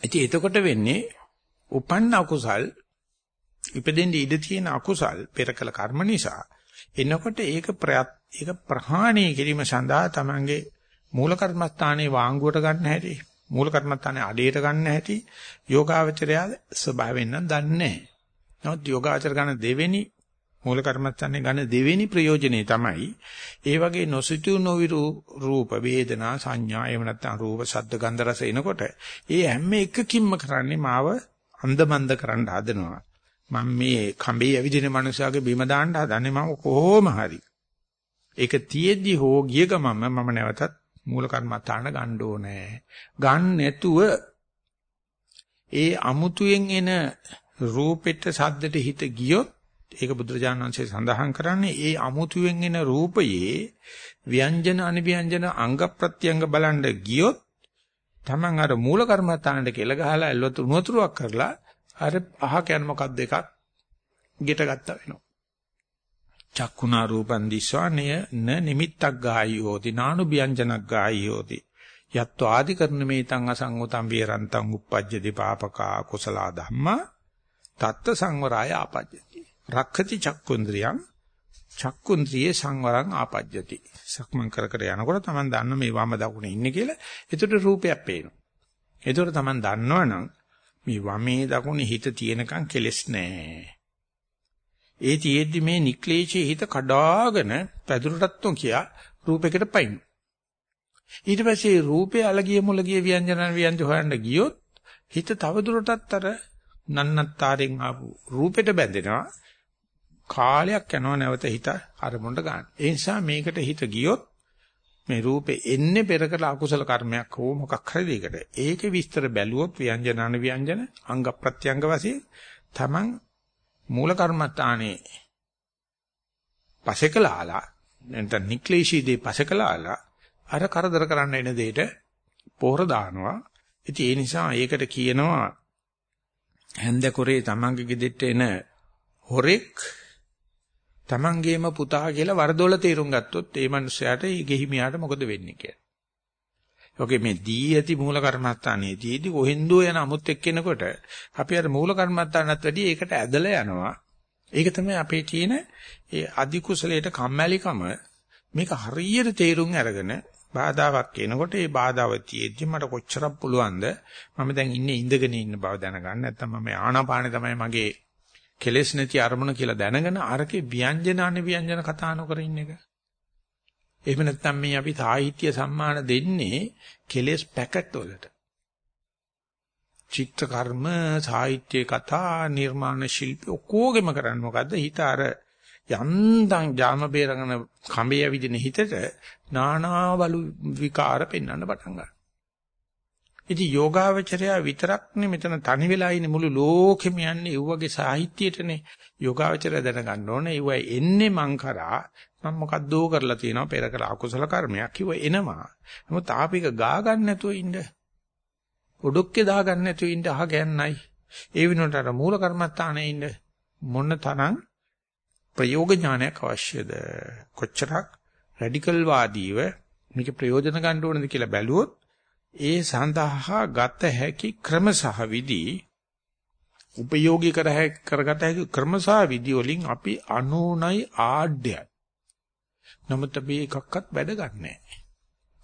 ඉතින් එතකොට වෙන්නේ උපන්න අකුසල් ඉපදෙන්න ඉඩ තියෙන අකුසල් පෙරකල කර්ම නිසා එනකොට ඒක ප්‍රයත් ඒක ප්‍රහාණය කිරීම සඳහා තමන්ගේ මූල කර්මස්ථානයේ වාංගුවට ගන්න හැටි මූල කර්මස්ථානයේ අඩේට ගන්න හැටි යෝගාවචරය ස්වභාවයෙන් නම් දන්නේ නැහැ. නමුත් යෝගාචර ගන්න දෙවෙනි මූල කර්මස්ථානයේ ගන්න දෙවෙනි ප්‍රයෝජනේ තමයි ඒ වගේ නොසිතු නොවිරු රූප වේදනා සංඥා එහෙම නැත්නම් රූප ශබ්ද ගන්ධ රස එනකොට ඒ හැම එකකින්ම කරන්නේ මාව අන්දමන්ද කරන්න හදනවා. මම මේ කඹේ ඇවිදින මනුස්සයාගේ බිම දාන්න හදන්නේ මම කොහොම හරි. ඒක තියෙද්දි හෝ ගිය ගමම මම නැවතත් මූල කර්මත්තාන ගන්න ඕනේ. ගන්න නැතුව ඒ අමුතුවෙන් එන රූපෙට සද්දට හිත ගියොත් ඒක බුදුරජාණන් වහන්සේ සඳහන් කරන්නේ ඒ අමුතුවෙන් එන රූපයේ ව්‍යංජන අනිව්‍යංජන අංග ප්‍රත්‍යංග බලන්න ගියොත් Taman අර මූල කර්මත්තානට කෙල ගහලා එල්ලතු උනතුරුවක් කරලා අර අහ කියන මොකක්ද එකක්? ගෙට ගත්තා වෙනවා. චක්කුණා රූපං දිස්වානය න නිමිත්තක් ගායෝති නානු ව්‍යංජනක් ගායෝති යත්ව ආදි කරන මේතං අසංගතං විරන්තං uppajjati papaka kusala dhamma තත්ත සංවරාය ආපජ්ජති. රක්ඛති චක්කුන්ද්‍රියං චක්කුන්ද්‍රියේ සංවරං ආපජ්ජති. සක්මන් කර කර යනකොට Taman දන්න මේ වම දකුණේ ඉන්නේ කියලා. එතකොට රූපයක් පේනවා. එතකොට Taman දන්නවනම් මේ වමේ දකුණේ හිත තියෙනකන් කෙලස් නැහැ. ඒ තියෙද්දි මේ නික්ලේශයේ හිත කඩාගෙන පැදුරටත් නොකිය රූපයකට පයින්. ඊට පස්සේ රූපේ අලගිය මුලගිය ව්‍යංජන ව්‍යංජ හොයන්න ගියොත් හිත තවදුරටත් අර නන්නත්තාරෙන් ආපු රූපෙට බැඳෙනවා. කාලයක් යනවා නැවත හිත අරමුණට ගන්න. ඒ නිසා මේකට හිත ගියොත් මේ රූපේ එන්නේ පෙර කළ අකුසල කර්මයක් හෝ මොකක් හරි දෙයකට. ඒකේ විස්තර බැලුවොත් ව්‍යංජන අන ව්‍යංජන අංග ප්‍රත්‍යංග වශයෙන් තමන් මූල කර්මත්තානේ පසකලාලා නැත්නම් නික්ලේශී දේ පසකලාලා අර කරදර කරන්න එන දෙයට පොහොර දානවා. ඉතින් ඒ නිසා ඒකට කියනවා හැන්දකොරේ තමන්ගේ ගෙදෙට්ට එන හොරෙක් තමන්ගේම පුතා කියලා වරදොල තීරුම් ගත්තොත් ඒ මනුස්සයාට ඒ ගෙහිමියාට මොකද වෙන්නේ කියලා. ඔකේ මේ දී ඇති මූල කර්මස්ථානයේදී කොහෙන්දෝ යන අමුත් එක්කෙනකොට අපි අර මූල කර්මස්ථානත් වැඩි ඒකට ඇදලා යනවා. ඒක තමයි අපේ තියෙන ඒ අධි කුසලයට කම්මැලිකම මේක හරියට තේරුම් අරගෙන බාධාවක් එනකොට ඒ බාධාව තියෙද්දි මට කොච්චරක් පුළුවන්ද මම දැන් ඉන්නේ ඉඳගෙන ඉන්න බව දැනගන්න නැත්නම් මම ආනාපානේ තමයි මගේ කෙලෙස් නැති අරමුණ කියලා දැනගෙන අරකේ ව්‍යංජන අනිව්‍යංජන කතා නොකර ඉන්න එක. එහෙම නැත්නම් මේ අපි සාහිත්‍ය සම්මාන දෙන්නේ කෙලෙස් පැකට් වලට. චිත්ත කර්ම, සාහිත්‍ය කතා, නිර්මාණ ශිල්ප ඔක්කොගෙම කරන්නේ මොකද්ද? හිත අර යන්තම් ජාම බේරගෙන කඹේ ඇවිදින හිතට නානාවලු විකාර පෙන්වන්න පටන් ගන්නවා. ඉතින් යෝගාවචරය විතරක්නේ මෙතන තනි වෙලා ඉන්නේ මුළු ලෝකෙම යන්නේ ඒ වගේ සාහිත්‍යයටනේ. යෝගාවචරය දැනගන්න ඕනේ ඒ වයි එන්නේ මං කරා. මම මොකද්දෝ කරලා තියෙනවා පෙර කළ අකුසල කර්මයක් කිව්ව එනවා. නමුත් ආපික ගා ගන්න නැතුව ඉන්න. ඔඩොක්කේ දා ගන්න නැතුව ඉන්න අහ ගන්නයි. ඒ විනෝඩ අර මූල කර්මත්තානේ ඉන්න මොන තරම් ප්‍රයෝග ඥානයක් අවශ්‍යද? කොච්චරක් රැඩිකල් වාදීව මේක ප්‍රයෝජන ගන්න ඕනද කියලා බැලුවොත් ඒ සඳහා ගත හැකි ක්‍රම සහ විදි උපයෝගී කර කරගත හැකි ක්‍රම සහ විදි වලින් අපි 99යි ආඩ්‍යයි. නමුත් අපි එකක්වත් වැඩ ගන්නෑ.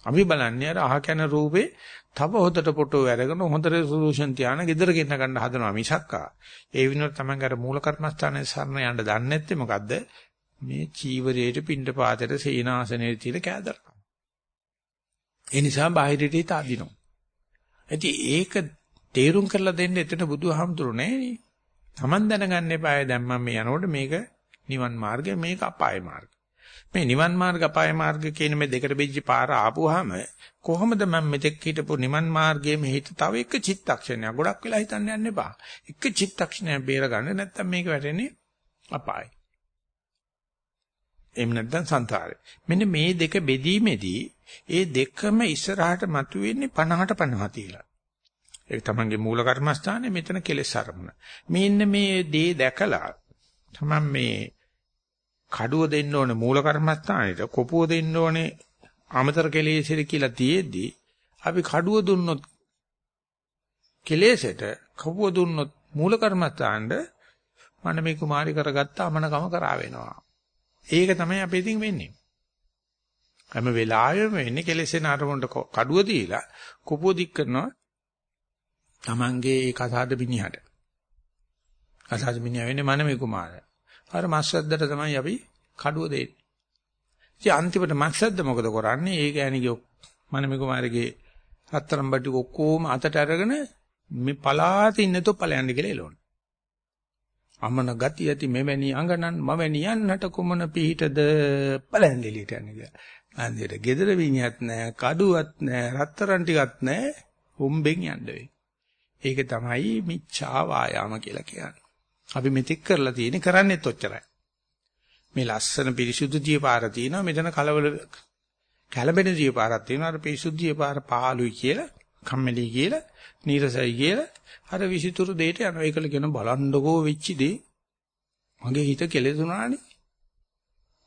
අපි බලන්නේ අර අහ කන රූපේ තව හොදට ෆොටෝ අරගෙන හොඳ රෙසලූෂන් තියාන ගෙදර ගෙන්න ගන්න හදනවා මිසක්කා. ඒ විනෝඩ තමයි අර මූල කර්මස්ථානයේ සරණ යන්න දන්නේ නැත්තේ මොකද්ද? මේ චීවරයේට පින්ඩ පාතේට සීනාසනයේ තියලා කෑදරනවා. ඒ නිසා බාහිරට හිත අදිනවා. ඉතින් ඒක තේරුම් කරලා දෙන්න එතන බුදුහාමුදුරු නෑනේ. Taman දැනගන්න එපාය දැන් මම මේ යනකොට මේක නිවන් මාර්ගය මේක අපාය මාර්ගය. මේ නිවන් මාර්ග අපාය මාර්ග කියන මේ දෙකට බෙජ්ජි පාර ආපුවාම කොහොමද මම මෙතෙක් හිටපු නිවන් මාර්ගයේ මේ හිත තව එක චිත්තක්ෂණයක් ගොඩක් වෙලා හිතන්න යන්න එපා. එක චිත්තක්ෂණයක් බේරගන්න නැත්නම් මේක වැටෙන්නේ අපායයි. එහෙම නැත්නම් සංසාරේ. මෙන්න මේ දෙක බෙදීමේදී ඒ දෙකම ඉස්සරහට මතුවෙන්නේ 50ට 50 තියලා. ඒක තමන්ගේ මූල කර්මස්ථානේ මෙතන කෙලෙස් අරමුණ. මෙන්න මේ දේ දැකලා තමන් මේ කඩුව දෙන්න ඕනේ මූල කර්මස්ථානෙට කොපුව දෙන්න ඕනේ අමතර කෙලෙසෙද කියලා තියේදී අපි කඩුව දුන්නොත් කෙලෙසට කපුව දුන්නොත් මූල කර්මස්ථානට මනමේ කුමාරි කරගත්ත අමනකම කරා වෙනවා. ඒක තමයි අපේ ඉතින් වෙන්නේ. හැම වෙලාවෙම වෙන්නේ කෙලෙසෙන අරමුණට කඩුව දීලා කුපුව දික් කරනවා Tamange ඒ කසාද මිනිහට. කසාද මිනිහා වෙන්නේ මනමේ කුමාරයා. අර මස්සද්දට තමයි අපි කඩුව දෙන්නේ. ඉතින් අන්තිමට මස්සද්ද මොකද කරන්නේ? ඒ ගෑණිගේ මනමේ කුමාරගේ රත්තරන් බටි ඔක්කොම අතට අරගෙන මේ පලාත ඉන්නතෝ ඵලයන්ද කියලා එළවන. අමන ගති ඇති මෙවැනි අඟනන් මවැනි යන්නට කුමන පිහිටද ඵලයන් දෙලියට යන්නේ කියලා. අන්දියට gedara විඤ්ඤාත් නැහැ, කඩුවත් නැහැ, රත්තරන් ටිකක් නැහැ, හොම්බෙන් යන්න වෙයි. ඒක තමයි මිච්ඡා වායාම කියලා කියන්නේ. අපි මෙතෙක් කරලා තියෙන්නේ කරන්නේත් ඔච්චරයි. මේ ලස්සන පිරිසුදු දිය පාර තියෙනවා මෙතන කලවල කැළඹෙන දිය පාරක් තියෙනවා අර පිරිසුදු දිය පාර පාළුයි කියලා කම්මැලි කියලා නීරසයි කියලා අර විසිතුරු දෙයට යනවා ඒකල කියන බලන්නකෝ වෙච්ච දේ මගේ හිත කෙලෙසුනානේ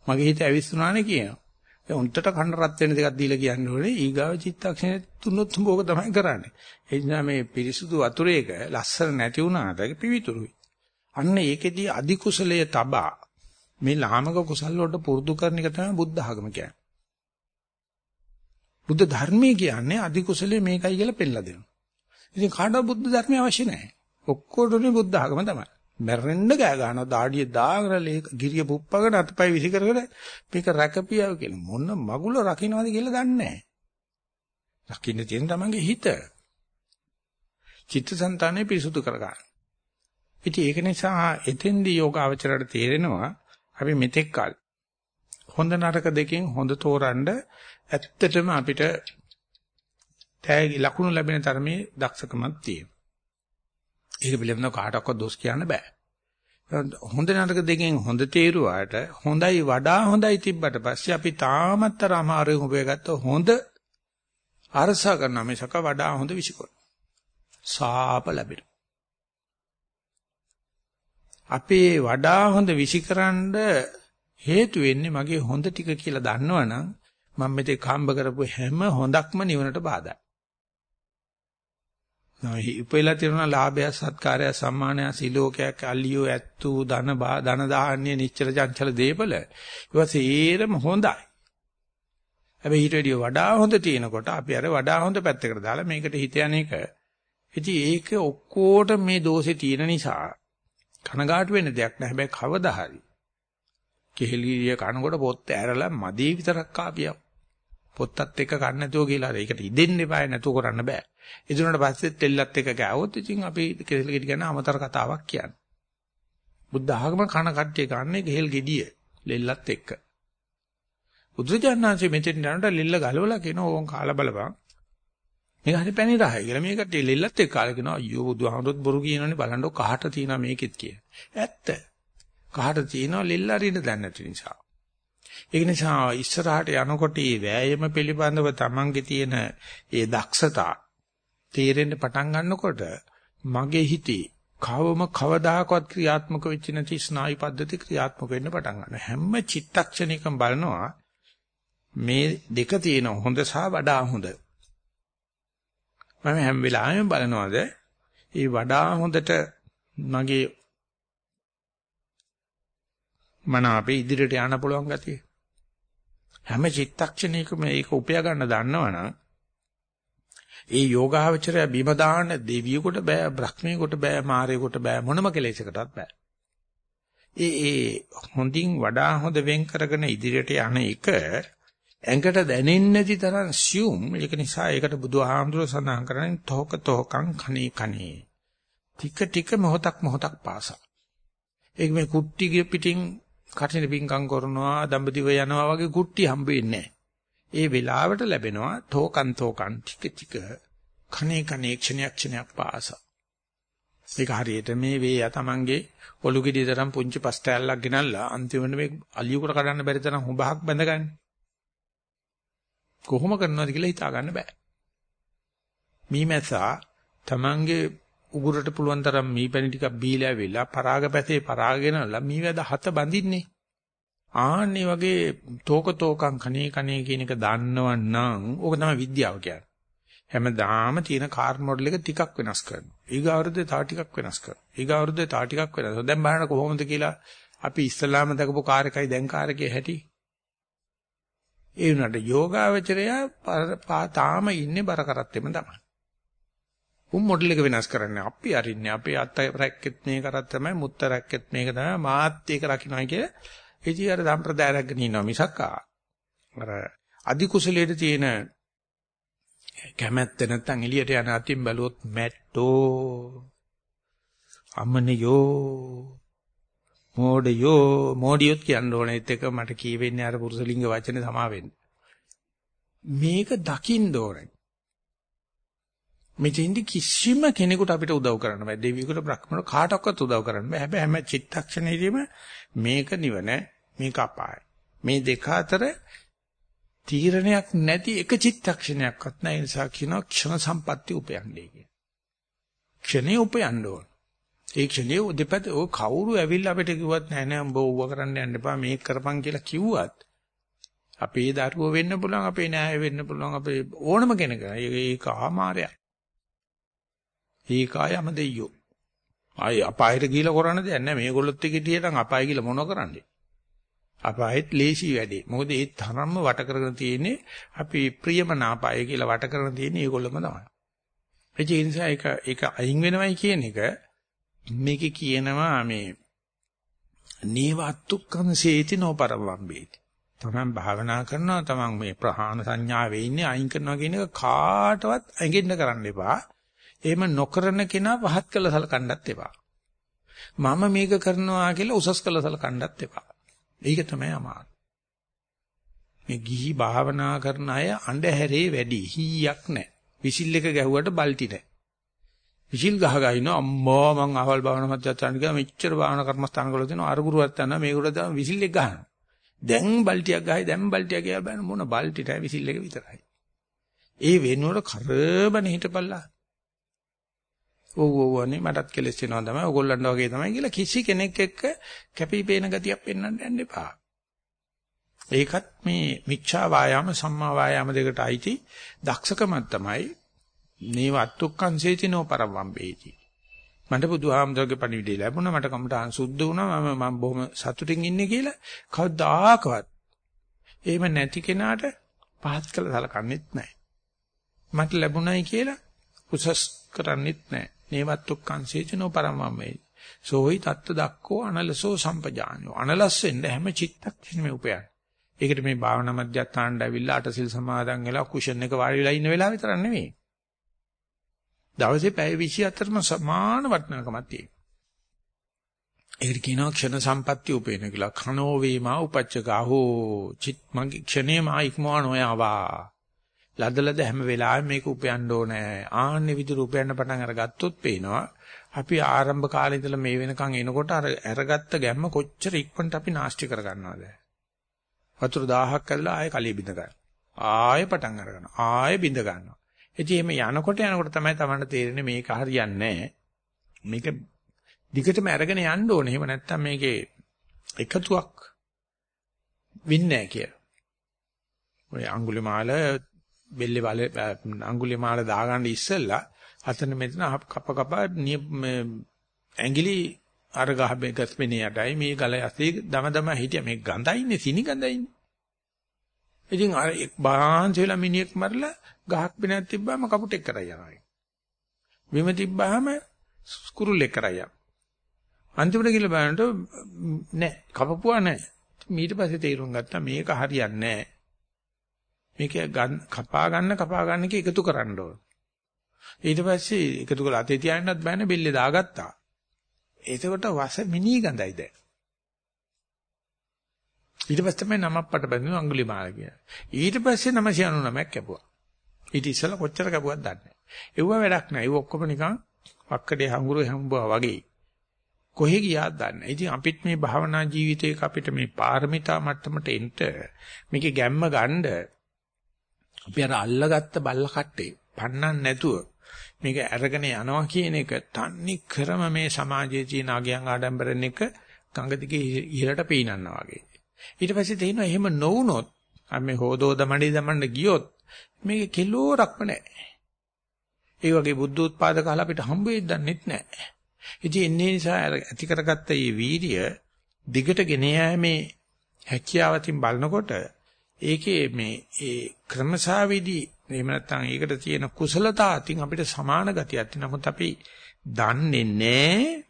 මගේ හිත ඇවිස්සුනානේ කියනවා ඒ උන්ටට කන්න රත් වෙන දෙකක් දීලා කියන්නේ ඕනේ ඊගාව චිත්තක්ෂණය තුනොත් උඹ තමයි කරන්නේ ඒ නිසා මේ පිරිසුදු වතුරේක ලස්සන නැති වුණාට පිවිතුරුයි අන්න ඒකෙදී අදි කුසලයේ තබා මේ ලාමක කුසල් වලට පුරුදු කරන එක තමයි බුද්ධ ආගම කියන්නේ. බුද්ධ ධර්මයේ කියන්නේ අදි කුසලයේ මේකයි කියලා පෙන්නලා දෙනවා. ඉතින් කාටවත් බුද්ධ ධර්මය අවශ්‍ය නැහැ. ඔක්කොටම බුද්ධ ආගම තමයි. මැරෙන්න ගෑ ගන්නවා දාඩිය දාගෙන ගිරිය පුප්පගෙන අතපය විසි කරගෙන මේක රැකපියව කියන මොන මගුල රකින්නවද කියලා දන්නේ නැහැ. රකින්න තියෙන තමන්ගේ හිත. චිත්තසංතානෙ පිරිසුදු කරගන්න. ඉතින් ඒක නිසා එතෙන්දී යෝගාවචරයට තේරෙනවා අපි මෙතෙක් කල හොඳ නරක දෙකෙන් හොඳ තෝරන්න ඇත්තටම අපිට තෑගි ලකුණු ලැබෙන තරමේ දක්ෂකමක් තියෙනවා. ඒක පිළිබඳව කාටවත් දොස් කියන්න බෑ. හොඳ නරක දෙකෙන් හොඳ තේරුවාට හොඳයි වඩා හොඳයි තිබ්බට පස්සේ අපි තාමත් අර අමාරුවෙන් උපයගත්ත හොඳ අරසා කරන මිසක වඩා හොඳ විසිකොන. සාප ලැබෙන. අපේ වඩා හොඳ විසිකරන්න හේතු වෙන්නේ මගේ හොඳ ටික කියලා දන්නවනම් මම මෙතේ කම්බ කරපු හැම හොඳක්ම නිවනට බාධායි. නයි උපෙලා තිරන ලාභය සත්කාරය සම්මානය සිලෝකයක් අල්ලියෝ ඇත්තු ධන ධන දාහන්නේ නිච්චල චංචල දීපල ඒවා සේරම හොඳයි. හැබැයි ඊට වැඩිය වඩා හොඳ තියෙනකොට අපි අර වඩා හොඳ පැත්තකට දාලා මේකට හිත යන එක. ඉතින් ඒක ඔක්කොට මේ දෝෂේ තියෙන නිසා කනගාටු වෙන්න දෙයක් නැහැ. හැබැයි කවදා හරි කෙහෙලිය කනකොට පොත් ඇරලා මදේ විතරක් කාපියක්. පොත්තත් එක්ක කන්න නැතුව කියලා ඒකට ඉදෙන්න එපා නැතුව කරන්න බෑ. ඉදුණාට පස්සේ තෙල්ලත් එක්ක ගෑවොත් ඉතින් අපි කෙහෙල් ගෙඩි ගැන අමතර කතාවක් කියන්නේ. බුද්ධ ආගම කන කට්ටිය කන්නේ කෙහෙල් ගෙඩිය ලෙල්ලත් එක්ක. බුදුජානනාංශයේ මෙතෙන් යනට ලෙල්ල ගලවලා කියන ඕන් කාලා බලපන්. මේක හරි පැණි රහයි කියලා මේ කට්ටිය ලෙල්ලත් එක්ක කාලා කියනවා අයියෝ බුදුහාමුදුරුවෝ බොරු කියනවනේ බලන්නකො කහට තියෙනවා මේකෙත් කිය. ඇත්ත. කහට තියෙනවා ලෙල්ල අරින්න දන්නේ නැති නිසා. ඒක නිසා ඉස්සරහට යනකොට මේ වෑයම පිළිබඳව Tamange තියෙන ඒ දක්ෂතා තේරෙන්න පටන් ගන්නකොට මගේ හිතේ කවම කවදාකවත් ක්‍රියාත්මක වෙච්ච නැති ස්නායු පද්ධති ක්‍රියාත්මක වෙන්න පටන් ගන්නවා. හැම චිත්තක්ෂණයකම බලනවා මේ දෙක තියෙන හොඳ සහ වඩා හොඳ. මම හැම වෙලාවෙම බලනවාද ඒ වඩා හොඳට මගේ මන අපේ ඉදිරියට යන්න පුළුවන් ගතිය. හැම චිත්තක්ෂණයකම ඒක උපයා ගන්න දන්නවනම් ඒ යෝගාවචරය බිම දාන්න දෙවියෙකුට බෑ බ්‍රහ්මියෙකුට බෑ මාරයෙකුට බෑ මොනම කෙලෙසකටවත් බෑ. ඒ ඒ හොඳින් වඩා හොඳ වෙන් කරගෙන ඉදිරියට යන එක ඇඟට දැනෙන්නේ නැති තරම් සියුම්. ඒක නිසා ඒකට බුදුහාමුදුර සඳහන් කරන්නේ තෝක තෝකං කණේ කණේ. ටික ටික මොහොතක් මොහොතක් පාසා. ඒක මේ කුට්ටි පිටින් කටින පිංකම් කරනවා දඹදිව යනවා වගේ කුට්ටි හම්බ වෙන්නේ ඒ වෙලාවට ලැබෙනවා තෝකන් තෝකන් ටික ටික කණේ කණේ ක්ෂණයක් ක්ෂණයක් පාසා ඒක හරියට මේ වේය තමන්ගේ ඔලු ගෙඩිය තරම් පුංචි පස්තැල්ලක් ගෙනල්ලා අන්තිමට මේ අලියුකට කඩන්න බැරි තරම් හුඹහක් බැඳගන්නේ කොහොම කරනවද කියලා හිතා ගන්න බෑ. මීමැසා තමන්ගේ උගුරට පුළුවන් තරම් මීපැණි ටිකක් බීලා වෙලා පරාගපැතේ පරාගෙනලා මීවැද හත බඳින්නේ. ආන්නේ වගේ තෝක තෝකම් කනේ කනේ කියන එක දන්නවනම් ඕක තමයි විද්‍යාව කියන්නේ. හැමදාම තියෙන කාර් මොඩල් එක ටිකක් වෙනස් කරනවා. ඊගාවරුද්දේ තව ටිකක් වෙනස් කරනවා. ඊගාවරුද්දේ තව ටිකක් වෙනස්. දැන් බලන්න කොහොමද කියලා අපි ඉස්සලාම දකපු කාර් එකයි දැන් කාර් එකේ හැටි. ඒ වුණාට යෝගාවචරය තාම ඉන්නේ බර කරත්තෙම තමයි. උන් මොඩල් එක වෙනස් කරන්නේ අපි අරින්නේ අපේ අත් රැක්කෙත් මේ කරත් තමයි මුත්ත රැක්කෙත් මේක තමයි මාත් ඒක රකින්නයි කිය. ඉතින් අර සම්ප්‍රදාය රැගෙන ඉන්නවා මිසක් අර අධි කුසලයේ තියෙන කැමැත්ත නැත්තම් එළියට යන අතින් බැලුවොත් මැට්ටෝ අමනියෝ මෝඩයෝ මෝඩියොත් කියන්න ඕනේ. ඒත් එක මට කියවෙන්නේ අර පුරුෂලිංග වචනේ සමා වෙන්න මේක දකින්න ඕනේ. මෙතෙන්දි කිසිම කෙනෙකුට අපිට උදව් කරන්න බෑ දෙවියෙකුට බ්‍රහ්මන කාටවත් උදව් කරන්න බෑ හැබැයි හැම චිත්තක්ෂණෙදීම මේක නිවන මේක අපාය මේ දෙක අතර තීරණයක් නැති එක චිත්තක්ෂණයක්වත් නැහැ ඒ නිසා කියනවා ක්ෂණ සම්පatti උපයන්නේ කියන. ක්ෂණේ උපයන්න ඕන. ඒ ක්ෂණේ දෙපැත්ත ඔය කවුරු ඇවිල්ලා අපිට කිව්වත් නෑ නෑ උඹ ඌව කරන්න යන්න එපා මේක කරපන් කියලා කිව්වත් අපේ දරුවෝ වෙන්න පුළුවන් අපේ නෑ වෙන්න පුළුවන් අපේ ඕනම කෙනෙක්. ඒක ආමාරයක්. ඒකායම දෙයියෝ. ආයි අපායට ගිහිලා කරන්න දෙයක් නෑ මේගොල්ලොත් එක්ක හිටියනම් අපාය ගිහිලා මොනව කරන්නේ? අපායෙත් ලේසි වැඩේ. මොකද ඒ තරම්ම වට කරගෙන තියෙන්නේ අපි ප්‍රියමනාපය කියලා වට කරගෙන තියෙන්නේ ඒගොල්ලොම තමයි. ඒ නිසා ඒක ඒක අයින් වෙනවයි කියන එක මේකේ කියනවා මේ නීවත්තුක්කං සේති නොපරවම්බේති. තමන් භාවනා කරනවා තමන් මේ ප්‍රහාණ සංඥාවේ ඉන්නේ අයින් කරනවා කියන එක කාටවත් ඇඟෙන්න කරන්න එපා. එහෙම නොකරන කෙනා පහත් කළ සලකන්නත් එපා. මම මේක කරනවා කියලා උසස් කළ සලකන්නත් එපා. ඒක තමයි අමාරු. මේ ගිහි භාවනා කරන අය අඬහැරේ වැඩි හීයක් නැහැ. විසිල් එක ගැහුවට බල්ටි නැහැ. විසිල් ගහ ගහ ඉන්න අම්මා මං අහවල් භාවනා මධ්‍යස්ථාන ගියා මෙච්චර භාවනා කර්මස්ථාන වල දෙනවා අර ගුරුවත් යනවා මේකට තමයි විසිල් එක ගහනවා. දැන් බල්ටියක් ගහයි දැන් බල්ටියක් ගියා බෑන මොන බල්ටිට විසිල් එක විතරයි. ඒ වෙනුවට කරබන හිටපල්ලා. ඔව් ඔව් අනේ මටත් කෙලස් වෙනවා තමයි. ඔයගොල්ලන්ට වගේ තමයි කියලා කිසි කෙනෙක් එක්ක කැපිපේන ගතියක් පෙන්වන්න යන්න එපා. ඒකත් මේ මිච්ඡා වායාම සම්මා වායාම දෙකට අයිති දක්ෂකමක් තමයි නේව අත්තුක්කංසේතිනෝ පරවම්බේති. මට බුදුහාමුදුරගේ පණිවිඩය ලැබුණා මට කමටහන් සුද්ධ වුණා මම මම බොහොම සතුටින් ඉන්නේ කියලා කවදාකවත් එහෙම නැති කෙනාට පහත් කළ සලකන්නේත් නැහැ. මට ලැබුණයි කියලා උසස් කරන්නේත් නැහැ. නේවත්තුක්කංසේචනෝ පරමම්මේ සෝයි තත්ත දක්කෝ අනලසෝ සම්පජානෝ අනලස් වෙන්න හැම චිත්තක්ෂණෙම උපයන. ඒකට මේ භාවනා මධ්‍යස්ථානට ඇවිල්ලා අටසිල් සමාදන් වෙලා කුෂන් එක වාඩි වෙලා ඉන්න වෙලාව විතරක් නෙවෙයි. දවසේ පැය 24ම සමාන වටිනාකමක් තියෙනවා. ඒකට කියනවා ක්ෂණ සම්පatti උපේන කියලා. කනෝ වේමා උපච්චකා හෝ චිත් මගේ ක්ෂණේ මා ඉක්මවා නොයාවා. ලදලද හැම වෙලාවෙම මේක උපයන්න ඕනේ. ආන්නේ විදිහට උපයන්න පටන් අරගත්තොත් පේනවා අපි ආරම්භ කාලේ ඉඳලා මේ වෙනකන් එනකොට අර අරගත්ත ගැම්ම කොච්චර ඉක්මනට අපි නාස්ති කර ගන්නවද? වතුර 1000ක් ඇදලා ආයෙ කලිය බිඳ ගන්න. ආයෙ පටන් අරගන්නවා. ආයෙ බිඳ ගන්නවා. ඉතින් එහෙම යනකොට යනකොට තමයි Tamanට තේරෙන්නේ මේක හරියන්නේ නැහැ. මේක දිගටම අරගෙන යන්න ඕනේ. එහෙම නැත්නම් මේකේ එකතුවක් වෙන්නේ නැහැ කියලා. ඔය අඟුලිමාල බෙල්ලේ වල අඟුලිමාල දාගන්න ඉස්සෙල්ලා අතන මෙතන කප කප ඇඟිලි අර ගහ බෙගස් මෙනේ යටයි මේ ගල ඇසේ දම දම හිටිය. මේ ගඳයිනේ සිනි ගඳයිනේ ඉතින් අර බාහන්සෙලා මිනිහෙක් මරලා ගහක් පිනක් තිබ්බම කපුටෙක් කරා යනවා බිම තිබ්බහම කුරුල්ලෙක් කරා යනවා. අන්තිමට ගිහලා බලනකොට නෑ කපපුවා නෑ. ඊට පස්සේ තේරුම් ගත්තා මේක හරියන්නේ නෑ. මේක කපා ගන්න කපා ගන්න එක එකතු කරන්න ඕන. ඊට පස්සේ එකතු කරලා අතේ තියාන්නත් බෑනේ බෙල්ලේ දාගත්තා. එතකොට වස මිනි ගඳයි දැන්. ඊට පස්සේ තමයි නමප්පට බැඳුණු අඟුලිමාල කියන. ඊට පස්සේ 999ක් කැපුවා. ඊට ඉස්සෙල්ලා කොච්චර කැපුවද දන්නේ නැහැ. ඒව වැඩක් නැහැ. ඒව ඔක්කොම නිකන් වක්කඩේ හංගුරු හැම්බුවා වගේ. කොහෙ ගියාද දන්නේ. ඉතින් අපිත් මේ භාවනා ජීවිතයක අපිට මේ පාරමිතා මට්ටමට එන්න මේකේ ගැම්ම ගන්න අපි අර අල්ලගත්ත බල්ල කට්ටේ පන්නන්න නැතුව මේක අරගෙන යනවා කියන එක තන්නේ ක්‍රම මේ සමාජයේ තියෙන අගයන් ආඩම්බරෙන් එක ගඟ දිගේ ඉහළට පීනන්නා වගේ. ඊට පස්සේ තේිනවා එහෙම නොවුනොත් අපි හොදෝද මණ්ඩි දමන්න ගියොත් මේක කිලෝරක්ම නැහැ. ඒ වගේ බුද්ධ උත්පාද කාල අපිට හම්බ වෙද්දන්නෙත් නැහැ. ඉතින් එන්නේ නිසා ඇති කරගත්ත මේ වීර්ය දිගට ගෙන යෑමේ හැකියාවකින් බලනකොට ඒකේ මේ ඒ ක්‍රමසාවිදි එහෙම නැත්නම් ඒකට තියෙන කුසලතා අතින් අපිට සමාන ගතියක් තියෙනවා. නමුත් අපි දන්නේ නැහැ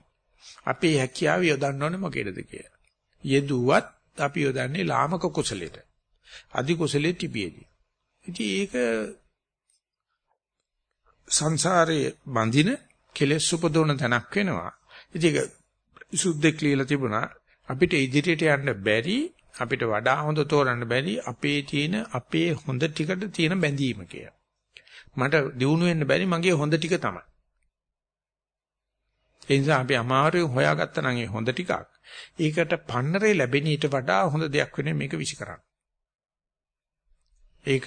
අපේ හැකියාව යොදන්න ඕනේ මොකේද කියලා. යෙදුවත් අපි යොදන්නේ ලාමක කුසලෙට. අධි කුසලෙ තිබියදී. ඉතින් ඒක සංසාරයේ බඳින කෙලෙස් උපදවන තැනක් වෙනවා. ඉතින් ඒක සුද්ධෙක් ලියලා තිබුණා අපිට ඉදිරියට යන්න බැරි අපිට වඩා හොඳ තෝරන්න බැරි අපේ තියෙන අපේ හොඳ ටිකට තියෙන බැඳීම කියලා. මට දිනු වෙන්න බැරි මගේ හොඳ ටික තමයි. ඒ නිසා අපි අමාරුවෙන් හොයාගත්තා නම් ඒ හොඳ ටිකක්. ඒකට පන්නරේ ලැබෙන ඊට වඩා හොඳ දෙයක් වෙන මේක විසි කරන්න. ඒක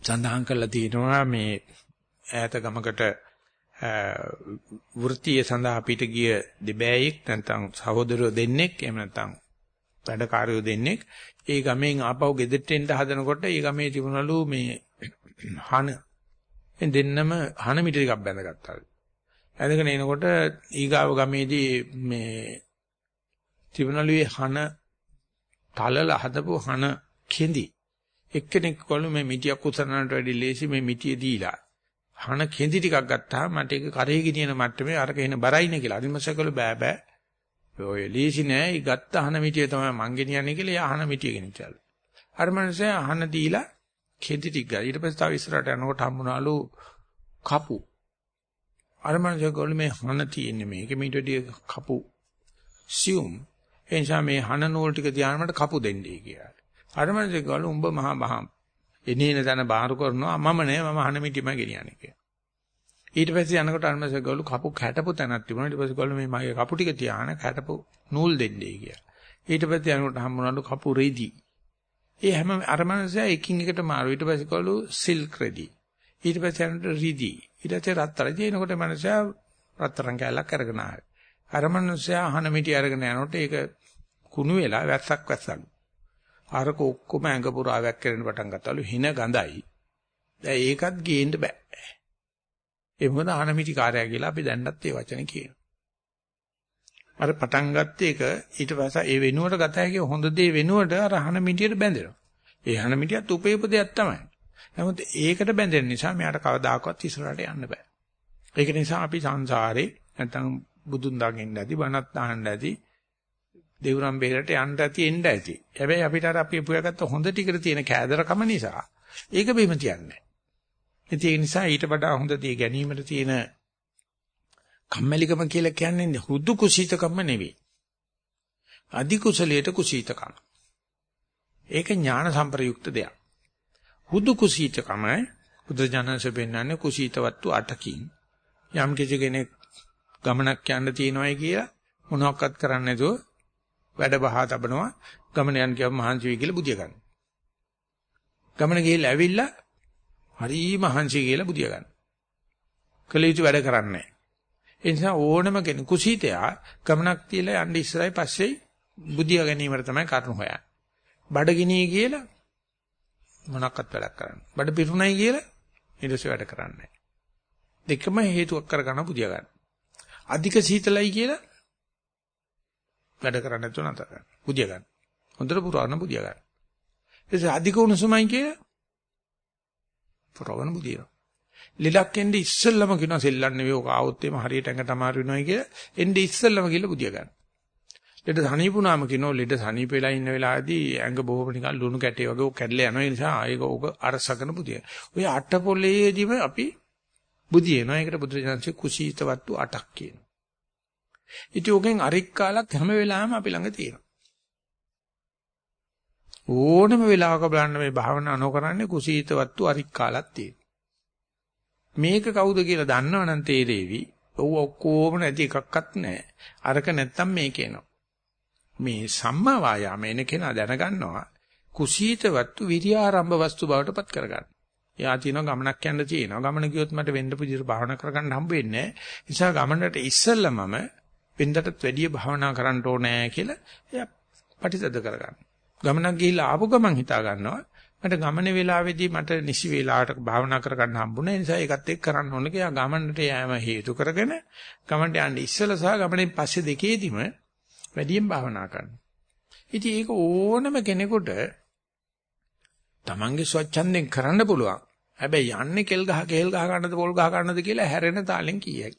සඳහන් කරලා තියෙනවා මේ ඈත ගමකට වෘත්තීය සඳහා පිට ගිය දෙබෑයෙක් නැත්නම් සහෝදරයෝ දෙන්නෙක් එහෙම නැත්නම් වැඩකාරයෝ දෙන්නෙක් ඒ ගමෙන් ආපහු ගෙදරට එන්න හදනකොට ඒ ගමේ තිබුණලු මේ හන. දෙන්නම හන මිටි ටිකක් බැඳගත්තා. ඇඳගෙන එනකොට ඊගාව ගමේදී මේ තිබුණලු මේ හන තලල හදපු හන කෙඳි. එක්කෙනෙක් කොළු මේ මිටියක් උසනනට වැඩි ලේසි මේ මිටිය දීලා. හන කෙඳි ටිකක් ගත්තාම මට ඒක කරේ ගිනින මට්ටමේ අරක එන බරයිනේ කියලා. අනිමසකල බෑ බෑ. ඔය ලීසි නෑ. ඊ ගත්ත අහන මිටිය තමයි මං ගෙනියන්නේ කියලා එයා අහන මිටිය ගෙනිච්චාලු. අර මනුස්සයා අහන දීලා කෙදි ටික ගා. ඊට පස්සේ තව ඉස්සරහට යනකොට හම්බුනාලු කපු. අර මනුස්සයා ගොල්ල මේ හන තියෙන්නේ මේක මීටඩිය කපු. සියුම්. එනිසා මේ හන නූල් ටික ධානයට කපු දෙන්නේ කියලා. අර මනුස්සයා ගොල්ල උඹ මහා මහා එනේන දන බාහිර කරනවා මම නෑ මම හන මිටිම ගෙනියන්නේ කියලා. ඊට පස්සේ යනකොට අරමස ගලු කපු කැටපු තැනක් තිබුණා. ඊට පස්සේ ගලු මේ මගේ කපු ටික තියාන කැටපු නූල් දෙන්නේ කියලා. ඊට පස්සේ යනකොට හම්බුනලු කපු රෙදි. ඒ හැම අරමනසයා එකින් එකට මාරු. ඊට පස්සේ ගලු සිල්ක් රෙදි. ඊට පස්සේ යනකොට රිදි. ඊට පස්සේ රත්තරන්. එනකොට මනසයා රත්තරන් කැලක් අරගෙන ආවේ. අරමනසයා අහන මිටි අරගෙන යනකොට ඒක කුණු වෙලා වැස්සක් වැස්සක්. අරක ඔක්කොම ඇඟ පුරාවක් කරන්න පටන් ගත්තලු හින ගඳයි. දැන් ඒකත් ගේන්න බෑ. ඒ මොකද අහනමිටි කාර්යය කියලා අපි දැන්නත් ඒ වචනේ කියනවා. අර පටන් ගත්ත එක ඊට පස්සේ ඒ වෙනුවට ගත හැකි හොඳ දේ වෙනුවට අර අහනමිටියට බැඳෙනවා. ඒ අහනමිටියත් උපයපදයක් තමයි. නමුත් ඒකට බැඳෙන නිසා මෙයාට කවදාකවත් ඉස්සරහට යන්න බෑ. ඒක නිසා අපි සංසාරේ නැත්තම් බුදුන් දකින්න ඇති බණත් අහන්න ඇති දෙවුරම් බේරට යන්න ඇති එන්න ඇති. හැබැයි අපිට අර අපි පුයාගත්ත හොඳ ටිකට තියෙන කෑදරකම නිසා ඒක බෙම තියන්නේ ඒ නිසා ඊට වඩා හොඳ දේ ගැනීමට තියෙන කම්මැලිකම කියලා කියන්නේ හුදු කුසීතකම නෙවෙයි. අධි කුසලයට කුසීතකම. ඒක ඥාන සම්ප්‍රයුක්ත දෙයක්. හුදු කුසීතකම බුදුජානක පෙන්නන්නේ කුසීතවත්තු අටකින් යම් කිසි කෙනෙක් ගමනක් යන්න තියෙනවායි කියලා මොනවක්වත් කරන්නේ නැතුව වැඩ බහා තබනවා ගමන යන කියව මහන්සි වෙයි කියලා බුදිය ගන්න. ගමන ගිහිල්ලා ඇවිල්ලා හරි මහන්සි කියලා බුදිය ගන්න. කළ යුතු වැඩ කරන්නේ ඒ නිසා ඕනම කෙනෙකු කුසීතයා ගමනක් තියලා යන්න ඉස්සරයි පස්සේ බුදිය ගැනීමට තමයි කරුණ හොයන්නේ. බඩගිනී කියලා මොනක්වත් වැඩක් කරන්නේ. බඩ පිරුණයි කියලා ඊටසේ වැඩ කරන්නේ දෙකම හේතුවක් කරගන්න බුදිය ගන්න. අධික සීතලයි කියලා වැඩ කරන්න නැතුව නැතර ගන්න. බුදිය ගන්න. හොඳට පුරවන්න බුදිය ගන්න. ඒ අධික උණුසුමයි කියලා පුරවන බුදිනවා. ලෙඩක් එන්නේ ඉස්සෙල්ලම කියනවා සෙල්ලම් නෙවෙයි ඔක ආවොත් එimhe හරියට ඇඟට අමාරු වෙනවා කියලා එන්නේ ඉස්සෙල්ලම කියලා බුදිය ගන්න. ලෙඩ සනීපුණාම කියනවා ලෙඩ සනීප වෙලා ඉන්න වෙලාවේදී ඇඟ බොහොම නිකන් ලුණු කැටේ වගේ ඔක කැඩලා යනවා ඒ නිසා ඒක ඕක අරසකන බුදිය. ඔය අට පොලේදීම අපි බුදියනවා. ඒකට බුදුරජාණන්සේ කුසීතවත්තු අටක් කියනවා. ඉතින් ඔකෙන් අරික් කාලක් හැම වෙලාවෙම අපි ළඟ තියෙනවා. ඕනම වෙලාවක බලන්න මේ භාවනා නොකරන්නේ කුසීතවත්තු අරික් කාලක් තියෙනවා. මේක කවුද කියලා දන්නවනම් තේරෙවි. ඔව් ඔක්කොම නැති එකක්වත් නැහැ. අරක නැත්තම් මේක එනවා. මේ සම්මා වායාම එන කෙනා දැනගන්නවා කුසීතවත්තු විරියාරම්භ වස්තු බවට පත් කරගන්න. යා තියෙනවා ගමනක් යන්න තියෙනවා. ගමන ගියොත් මට වෙන්න පුදියට භාවනා කරගන්න හම්බ වෙන්නේ නැහැ. නිසා ගමනට ඉස්සෙල්ලා මම වෙනදටත් වැඩිය භාවනා කරන්න ඕනේ කියලා එයා පටිසද කරගන්න. ගමනක් ගිහිල්ලා ආපු ගමන් හිතා ගන්නවා මට ගමනේ වෙලාවේදී මට නිසි වේලාවට භාවනා කරගන්න හම්බුනේ නිසා ඒකත් එක්ක කරන්න ඕනේ කියලා ගමනට යෑම හේතු කරගෙන ගමනට යන්න ඉස්සෙල්ලා සහ ගමනෙන් පස්සේ දෙකේදීම වැඩියෙන් භාවනා කරනවා. ඉතින් ඒක ඕනම කෙනෙකුට තමන්ගේ ස්වච්ඡන්දයෙන් කරන්න පුළුවන්. හැබැයි යන්නේ කෙල් ගහ කෙල් ගහ ගන්නද පොල් ගහ ගන්නද කියලා හැරෙන තාලෙන් කියයි.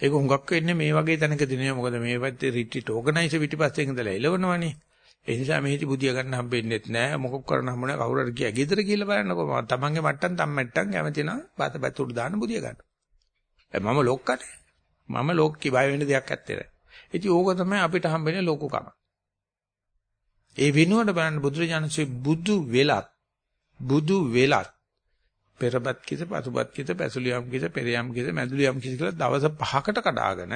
ඒක හුඟක් වෙන්නේ මේ වගේ තැනකදී නේ මොකද මේ පැත්තේ රිට්‍රීට් ඕගනයිසර් පිටිපස්සෙන් ඉඳලා එලවනවනේ. ඒ නිසා මෙහෙදි බුදිය ගන්න හම්බෙන්නේත් නැහැ. මොකක් කරන්න හම්බ නැහැ. කවුරු හරි කිය ගෙදර කියලා බලන්නකෝ. තමන්ගේ මට්ටම් තම්මැට්ටම් කැමති නම් බත බතුරු දාන්න බුදිය ගන්න. මම ලොක්කනේ. මම ලොක්කි බය වෙන්න දෙයක් ඇත්තේ නැහැ. ඉතින් ඕක තමයි අපිට හම්බෙන්නේ ලොකුකම. ඒ වෙනුවට බලන්න බුදුරජාණන්සේ බුදු වෙලත් බුදු වෙලත් පෙරපත් කිස පසුපත් කිස පැසුලියම් කිස පෙරයම් කිස මැදුලියම් කිස කියලා දවස් පහකට කඩාගෙන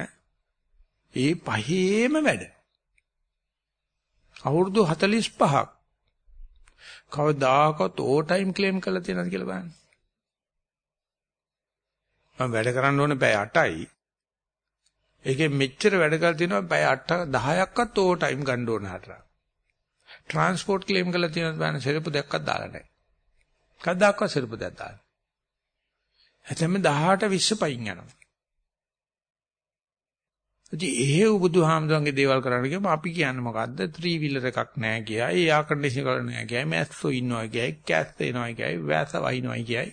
ඒ පහේම වැඩ අවුරුදු 45ක් කවදාකවත් ඕ ටයිම් ක්ලේම් කරලා තියෙනවද කියලා බලන්න. මම වැඩ කරන්න ඕනේ පැය 8යි. ඒකෙන් මෙච්චර වැඩ කරලා තියෙනවා පැය 8 10ක්වත් ඕ ටයිම් ගන්න ඕන හතරක්. ට්‍රාන්ස්පෝර්ට් ක්ලේම් කරලා තියෙනවද බලන්න සෙරපු දෙකක්වත් දාලා නැහැ. කවදාකවත් සෙරපු දෙකක් දාලා. හැතැම්ම 18 20 පයින් යනවා. ඉතින් එහෙව් බුදුහාමුදුරන්ගේ දේවල් කරන්න ගියම අපි කියන්නේ මොකද්ද? ත්‍රී වීලර් එකක් නැහැ කියයි, එයා කන්ඩිෂන් කරලා නැහැ කියයි, මැස්සෝ ඉන්නවා කියයි, කැස් එනවා කියයි, වැස වහිනවා කියයි.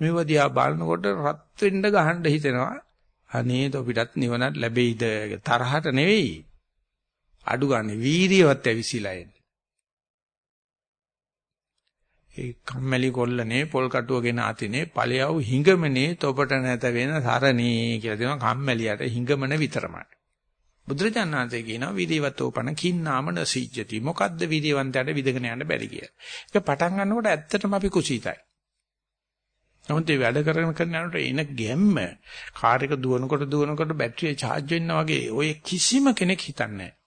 මේව දිහා බලනකොට රත් වෙන්න ගහන්න හිතෙනවා. අනේ තොපිටත් නිවනක් ලැබෙයිද? තරහට නෙවෙයි. අඩු ගන්න වීරියවත් ඇවිසිලා එන්නේ. ඒ කම්මැලි කොල්ලනේ පොල් කටුවගෙන ආතිනේ ඵලයව හිඟමනේ තොපට නැත වෙන සරණී කියලා දෙනවා කම්මැලියට හිඟමන විතරමයි. බුදුරජාණන්සේ කියනවා විදේවතෝපන කින්නාම නසීජ්ජති. මොකද්ද විදේවන්තයට විදගෙන යන්න බැරි කියලා. ඒක පටන් ගන්නකොට ඇත්තටම අපි කුසීතයි. නමුත් ඒ වැඩ කරගෙන කරන යනකොට එන ගැම්ම කාර් එක දුවනකොට දුවනකොට බැටරිය charge වෙනවා වගේ ඔය කිසිම කෙනෙක් හිතන්නේ නැහැ.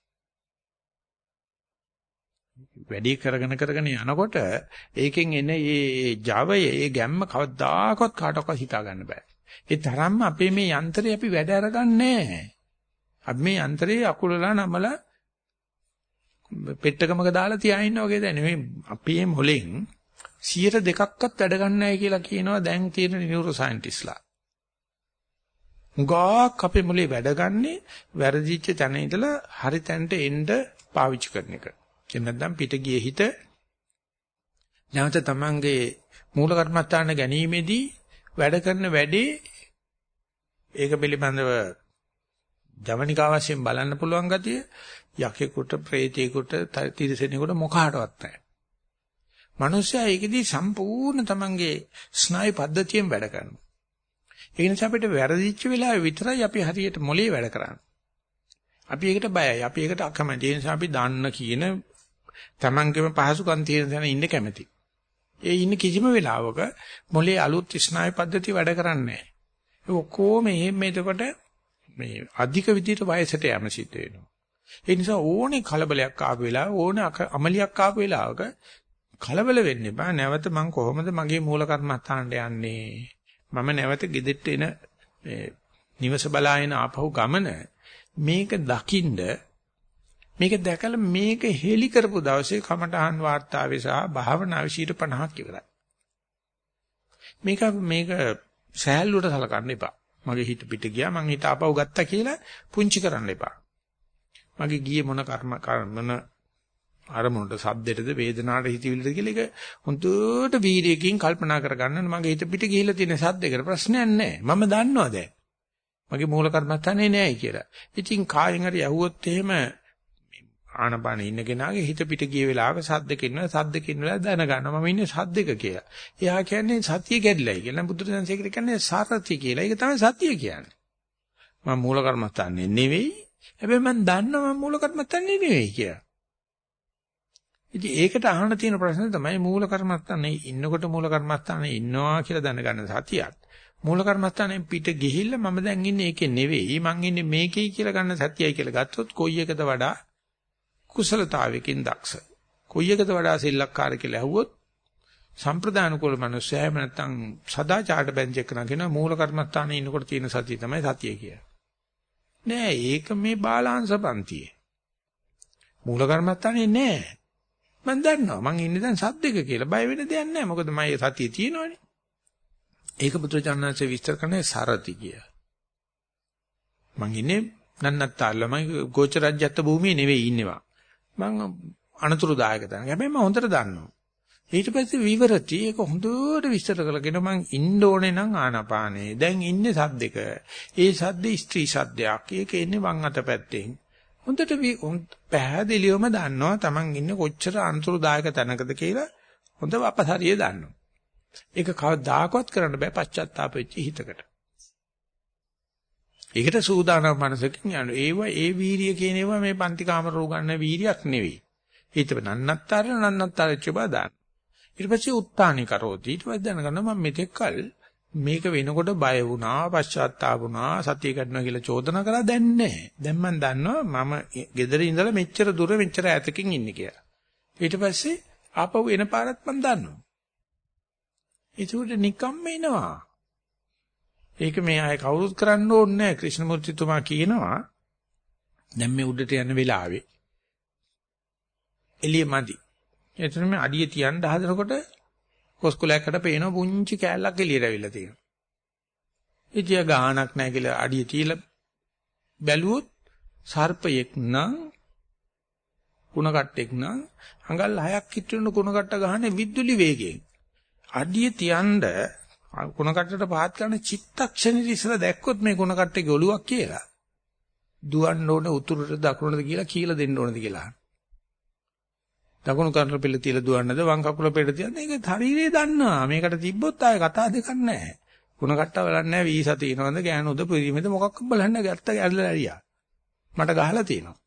වැඩි කරගෙන කරගෙන යනකොට ඒකෙන් එන මේ Java ඒ ගැම්ම කවදාකවත් කාටවත් හිතා ගන්න බෑ. ඒ තරම්ම අපේ මේ යන්ත්‍රය අපි වැඩ අරගන්නේ අපි මේ යන්ත්‍රයේ අකුලලා නමලා පෙට්ටකමක දාලා තියා ඉන්න වගේ දැන මේ අපේ මොලෙන් 102ක්වත් වැඩ ගන්නෑ කියලා කියනවා දැන් තියෙන නියුරෝ සයන්ටිස්ලා. උගාක් අපේ මොලේ වැඩ ගන්නේ වැරදිච්ච තැන ඉඳලා හරි තැනට එන්න පාවිච්චි කරන එක. එහෙම නැත්නම් පිට ගියේ හිත නැවත තමන්ගේ මූල කර්මස්ථාන ගැනීමේදී වැඩ කරන වැඩේ ඒක පිළිබඳව ජවනිකා වශයෙන් බලන්න පුළුවන් ගතිය යකෙකුට ප්‍රේතයෙකුට තිරසනෙකුට මොකහටවත් නැහැ. මිනිස්සයා ඒකෙදී සම්පූර්ණ තමන්ගේ ස්නායු පද්ධතියෙන් වැඩ කරනවා. ඒ නිසා අපිට වැරදිච්ච වෙලාවෙ විතරයි අපි හරියට මොලේ වැඩ කරන්නේ. අපි ඒකට බයයි. අපි ඒකට අකමැති. ඒ නිසා අපි දන්න කියන Tamangeම පහසුකම් තියෙන තැන ඉන්න කැමති. ඒ ඉන්න කිසිම වෙලාවක මොලේ අලුත් ස්නායු පද්ධති වැඩ කරන්නේ නැහැ. ඒ ඔක්කොම එහෙම එතකොට මේ අධික විදිහට වයසට යම සිද්ධ වෙනවා. ඒ නිසා ඕනේ කලබලයක් ආපු වෙලාව ඕනේ අමලියක් ආපු වෙලාවක කලබල වෙන්න එපා. නැවත මම කොහොමද මගේ මූල කර්මස්ථානට යන්නේ? මම නැවත ගෙදෙට්ට එන නිවස බලාගෙන ආපහු ගමන මේක දකින්ද මේක දැකලා මේක හෙලි කරපු දවසේ කමඨහන් වාර්තාවේ සහ භාවනාවේ 50ක් ඉවරයි. මේක මේක සෑහලුවට සලකන්න එපා. මගේ හිත පිට ගියා මං හිත ආපහු ගත්තා කියලා පුංචි කරන්න එපා. මගේ ගියේ මොන කර්ම කර්මන අරමුණට සද්දෙටද වේදනාවට හිතවිල්ලද කියලා ඒක හොඳට වීර්යයෙන් කල්පනා කරගන්න මගේ හිත පිට ගිහිල්ලා තියෙන සද්දයකට ප්‍රශ්නයක් නැහැ. මම දන්නවා දැන්. මගේ මූල කර්මස්ථානේ නැහැ කියලා. ඉතින් කායෙන් හරි ඇහුවොත් එහෙම ආනපාන ඉන්න කෙනාගේ හිත පිට ගිය වෙලාවක සද්දක ඉන්නවා සද්දක ඉන්නවා දැනගන්නවා මම ඉන්නේ සද්දක කියලා. එයා කියන්නේ සතිය කැඩිලයි කියලා. බුදුරජාණන් කියන්නේ සාරති කියලා. ඒක තමයි සතිය කියන්නේ. මම මූල කර්මස්ථානේ නෙවෙයි. හැබැයි මම දන්නවා මම මූල කර්මස්ථානේ නෙවෙයි කියලා. ඉතින් ඒකට අහන්න තියෙන ප්‍රශ්නේ තමයි මූල කර්මස්ථානේ ඉන්නකොට මූල කර්මස්ථානේ ඉන්නවා කියලා දැනගන්න සතියක්. මූල කර්මස්ථානේ පිට ගිහිල්ලා මම දැන් ඉන්නේ ඒකේ නෙවෙයි මං ඉන්නේ මේකේ කියලා ගන්න සතියයි කියලා ගත්තොත් කොයි එකද වඩා කුසලතාවයකින් දක්ෂ. කොයි එකද වඩා සෙල්ලක්කාර කියලා ඇහුවොත් සම්ප්‍රදාන කුල මිනිස්සයා එහෙම නැත්නම් සදාචාරට බැඳ එක්කන කියන මූල කර්මස්ථානයේ ඉන්නකොට තියෙන සතිය තමයි සතිය කිය. නෑ ඒක මේ බාලාංශ පන්තියේ. මූල කර්මස්ථානේ නෑ. මම දන්නවා මං ඉන්නේ දැන් සද්දක කියලා බය වෙන්න දෙයක් නෑ මොකද මම සතිය තියෙනවනේ. ඒක පුත්‍රචානන්සේ විස්තර කරන්නේ සරති කිය. මං ඉන්නේ නන්නත්තාල මම ගෝචරජ්‍යත්ත භූමියේ නෙවෙයි ඉන්නවා. මං අනතුරුදායක තැනක. හැබැයි මම හොඳට දන්නවා. ඊට පස්සේ විවරති ඒක හොඳට විස්තර කරගෙන මං ඉන්න ඕනේ නම් ආනාපානේ. දැන් ඉන්නේ සද්දක. ඒ සද්ද ස්ත්‍රී සද්දයක්. ඒක එන්නේ වම් අත පැත්තෙන්. හොඳට පැහැදිලිවම දන්නවා Taman ඉන්නේ කොච්චර අනුතරදායක තැනකද කියලා හොඳ අපසරිය දන්නවා. ඒක කවදාකවත් කරන්න බෑ පශ්චාත්තාප වෙච්ච හිතකට. ඒකට සූදානම් මනසකින් යනවා. ඒව ඒ වීරිය කියන ඒවා මේ පන්ති කාමර උගන්න වීරියක් නෙවෙයි. හිත නන්නත්තර නන්නත්තර චබ දාන. ඊට පස්සේ උත්තානි කරෝති. ඊට පස්සේ දැනගන්නවා මම මෙතෙක් කල මේක වෙනකොට බය වුණා, පශ්චාත්තාප වුණා, සතිය ගන්නවා කියලා චෝදනා කරලා දැන් නැහැ. දැන් මම දන්නවා මම ගෙදර ඉඳලා මෙච්චර දුර මෙච්චර ඈතකින් ඉන්නේ කියලා. ඊට පස්සේ ආපහු එන පාරත් මම දන්නවා. ඒකට නිකම්ම එනවා. ඒක මේ අය කවුරුත් කරන්න ඕනේ නැහැ. ක්‍රිෂ්ණමූර්තිතුමා කියනවා දැන් මේ උඩට යන වෙලාවේ එළිය මදි. එතන මේ අඩිය තියන්න හදනකොට කොස්කුලයකට පේන පුංචි කෑල්ලක් එළියට ඇවිල්ලා තියෙනවා. ඉතියා ගානක් නැහැ කියලා අඩිය තියලා බැලුවොත් සර්පයෙක් නම් කුණ කට්ටෙක් නම් අඟල් 6ක් හිටවෙන කුණ කට්ට ගහන්නේ විදුලි වේගයෙන්. අඩිය තියන්න කුණ කට්ටට පහත් කරන චිත්තක්ෂණෙදි ඉස්සලා දැක්කොත් මේ කුණ කට්ටේ ගොළුවක් කියලා. දුවන්න ඕනේ උතුරට දකුණට කියලා කියලා දෙන්න ඕනද කියලා. දකුණු කකුල පෙළ තියලා දුවන්නද වම් කකුල පෙළ තියන්න ඒක ශරීරය දන්නවා මේකට තිබ්බොත් ආයේ කතා දෙකක් නැහැ කුණ කට්ට බලන්නේ නැහැ වීසා තියනවද ගෑනුද පිරිමිද මොකක් බලන්න ගැත්ත ඇල්ලලා ඇරියා මට ගහලා තියෙනවා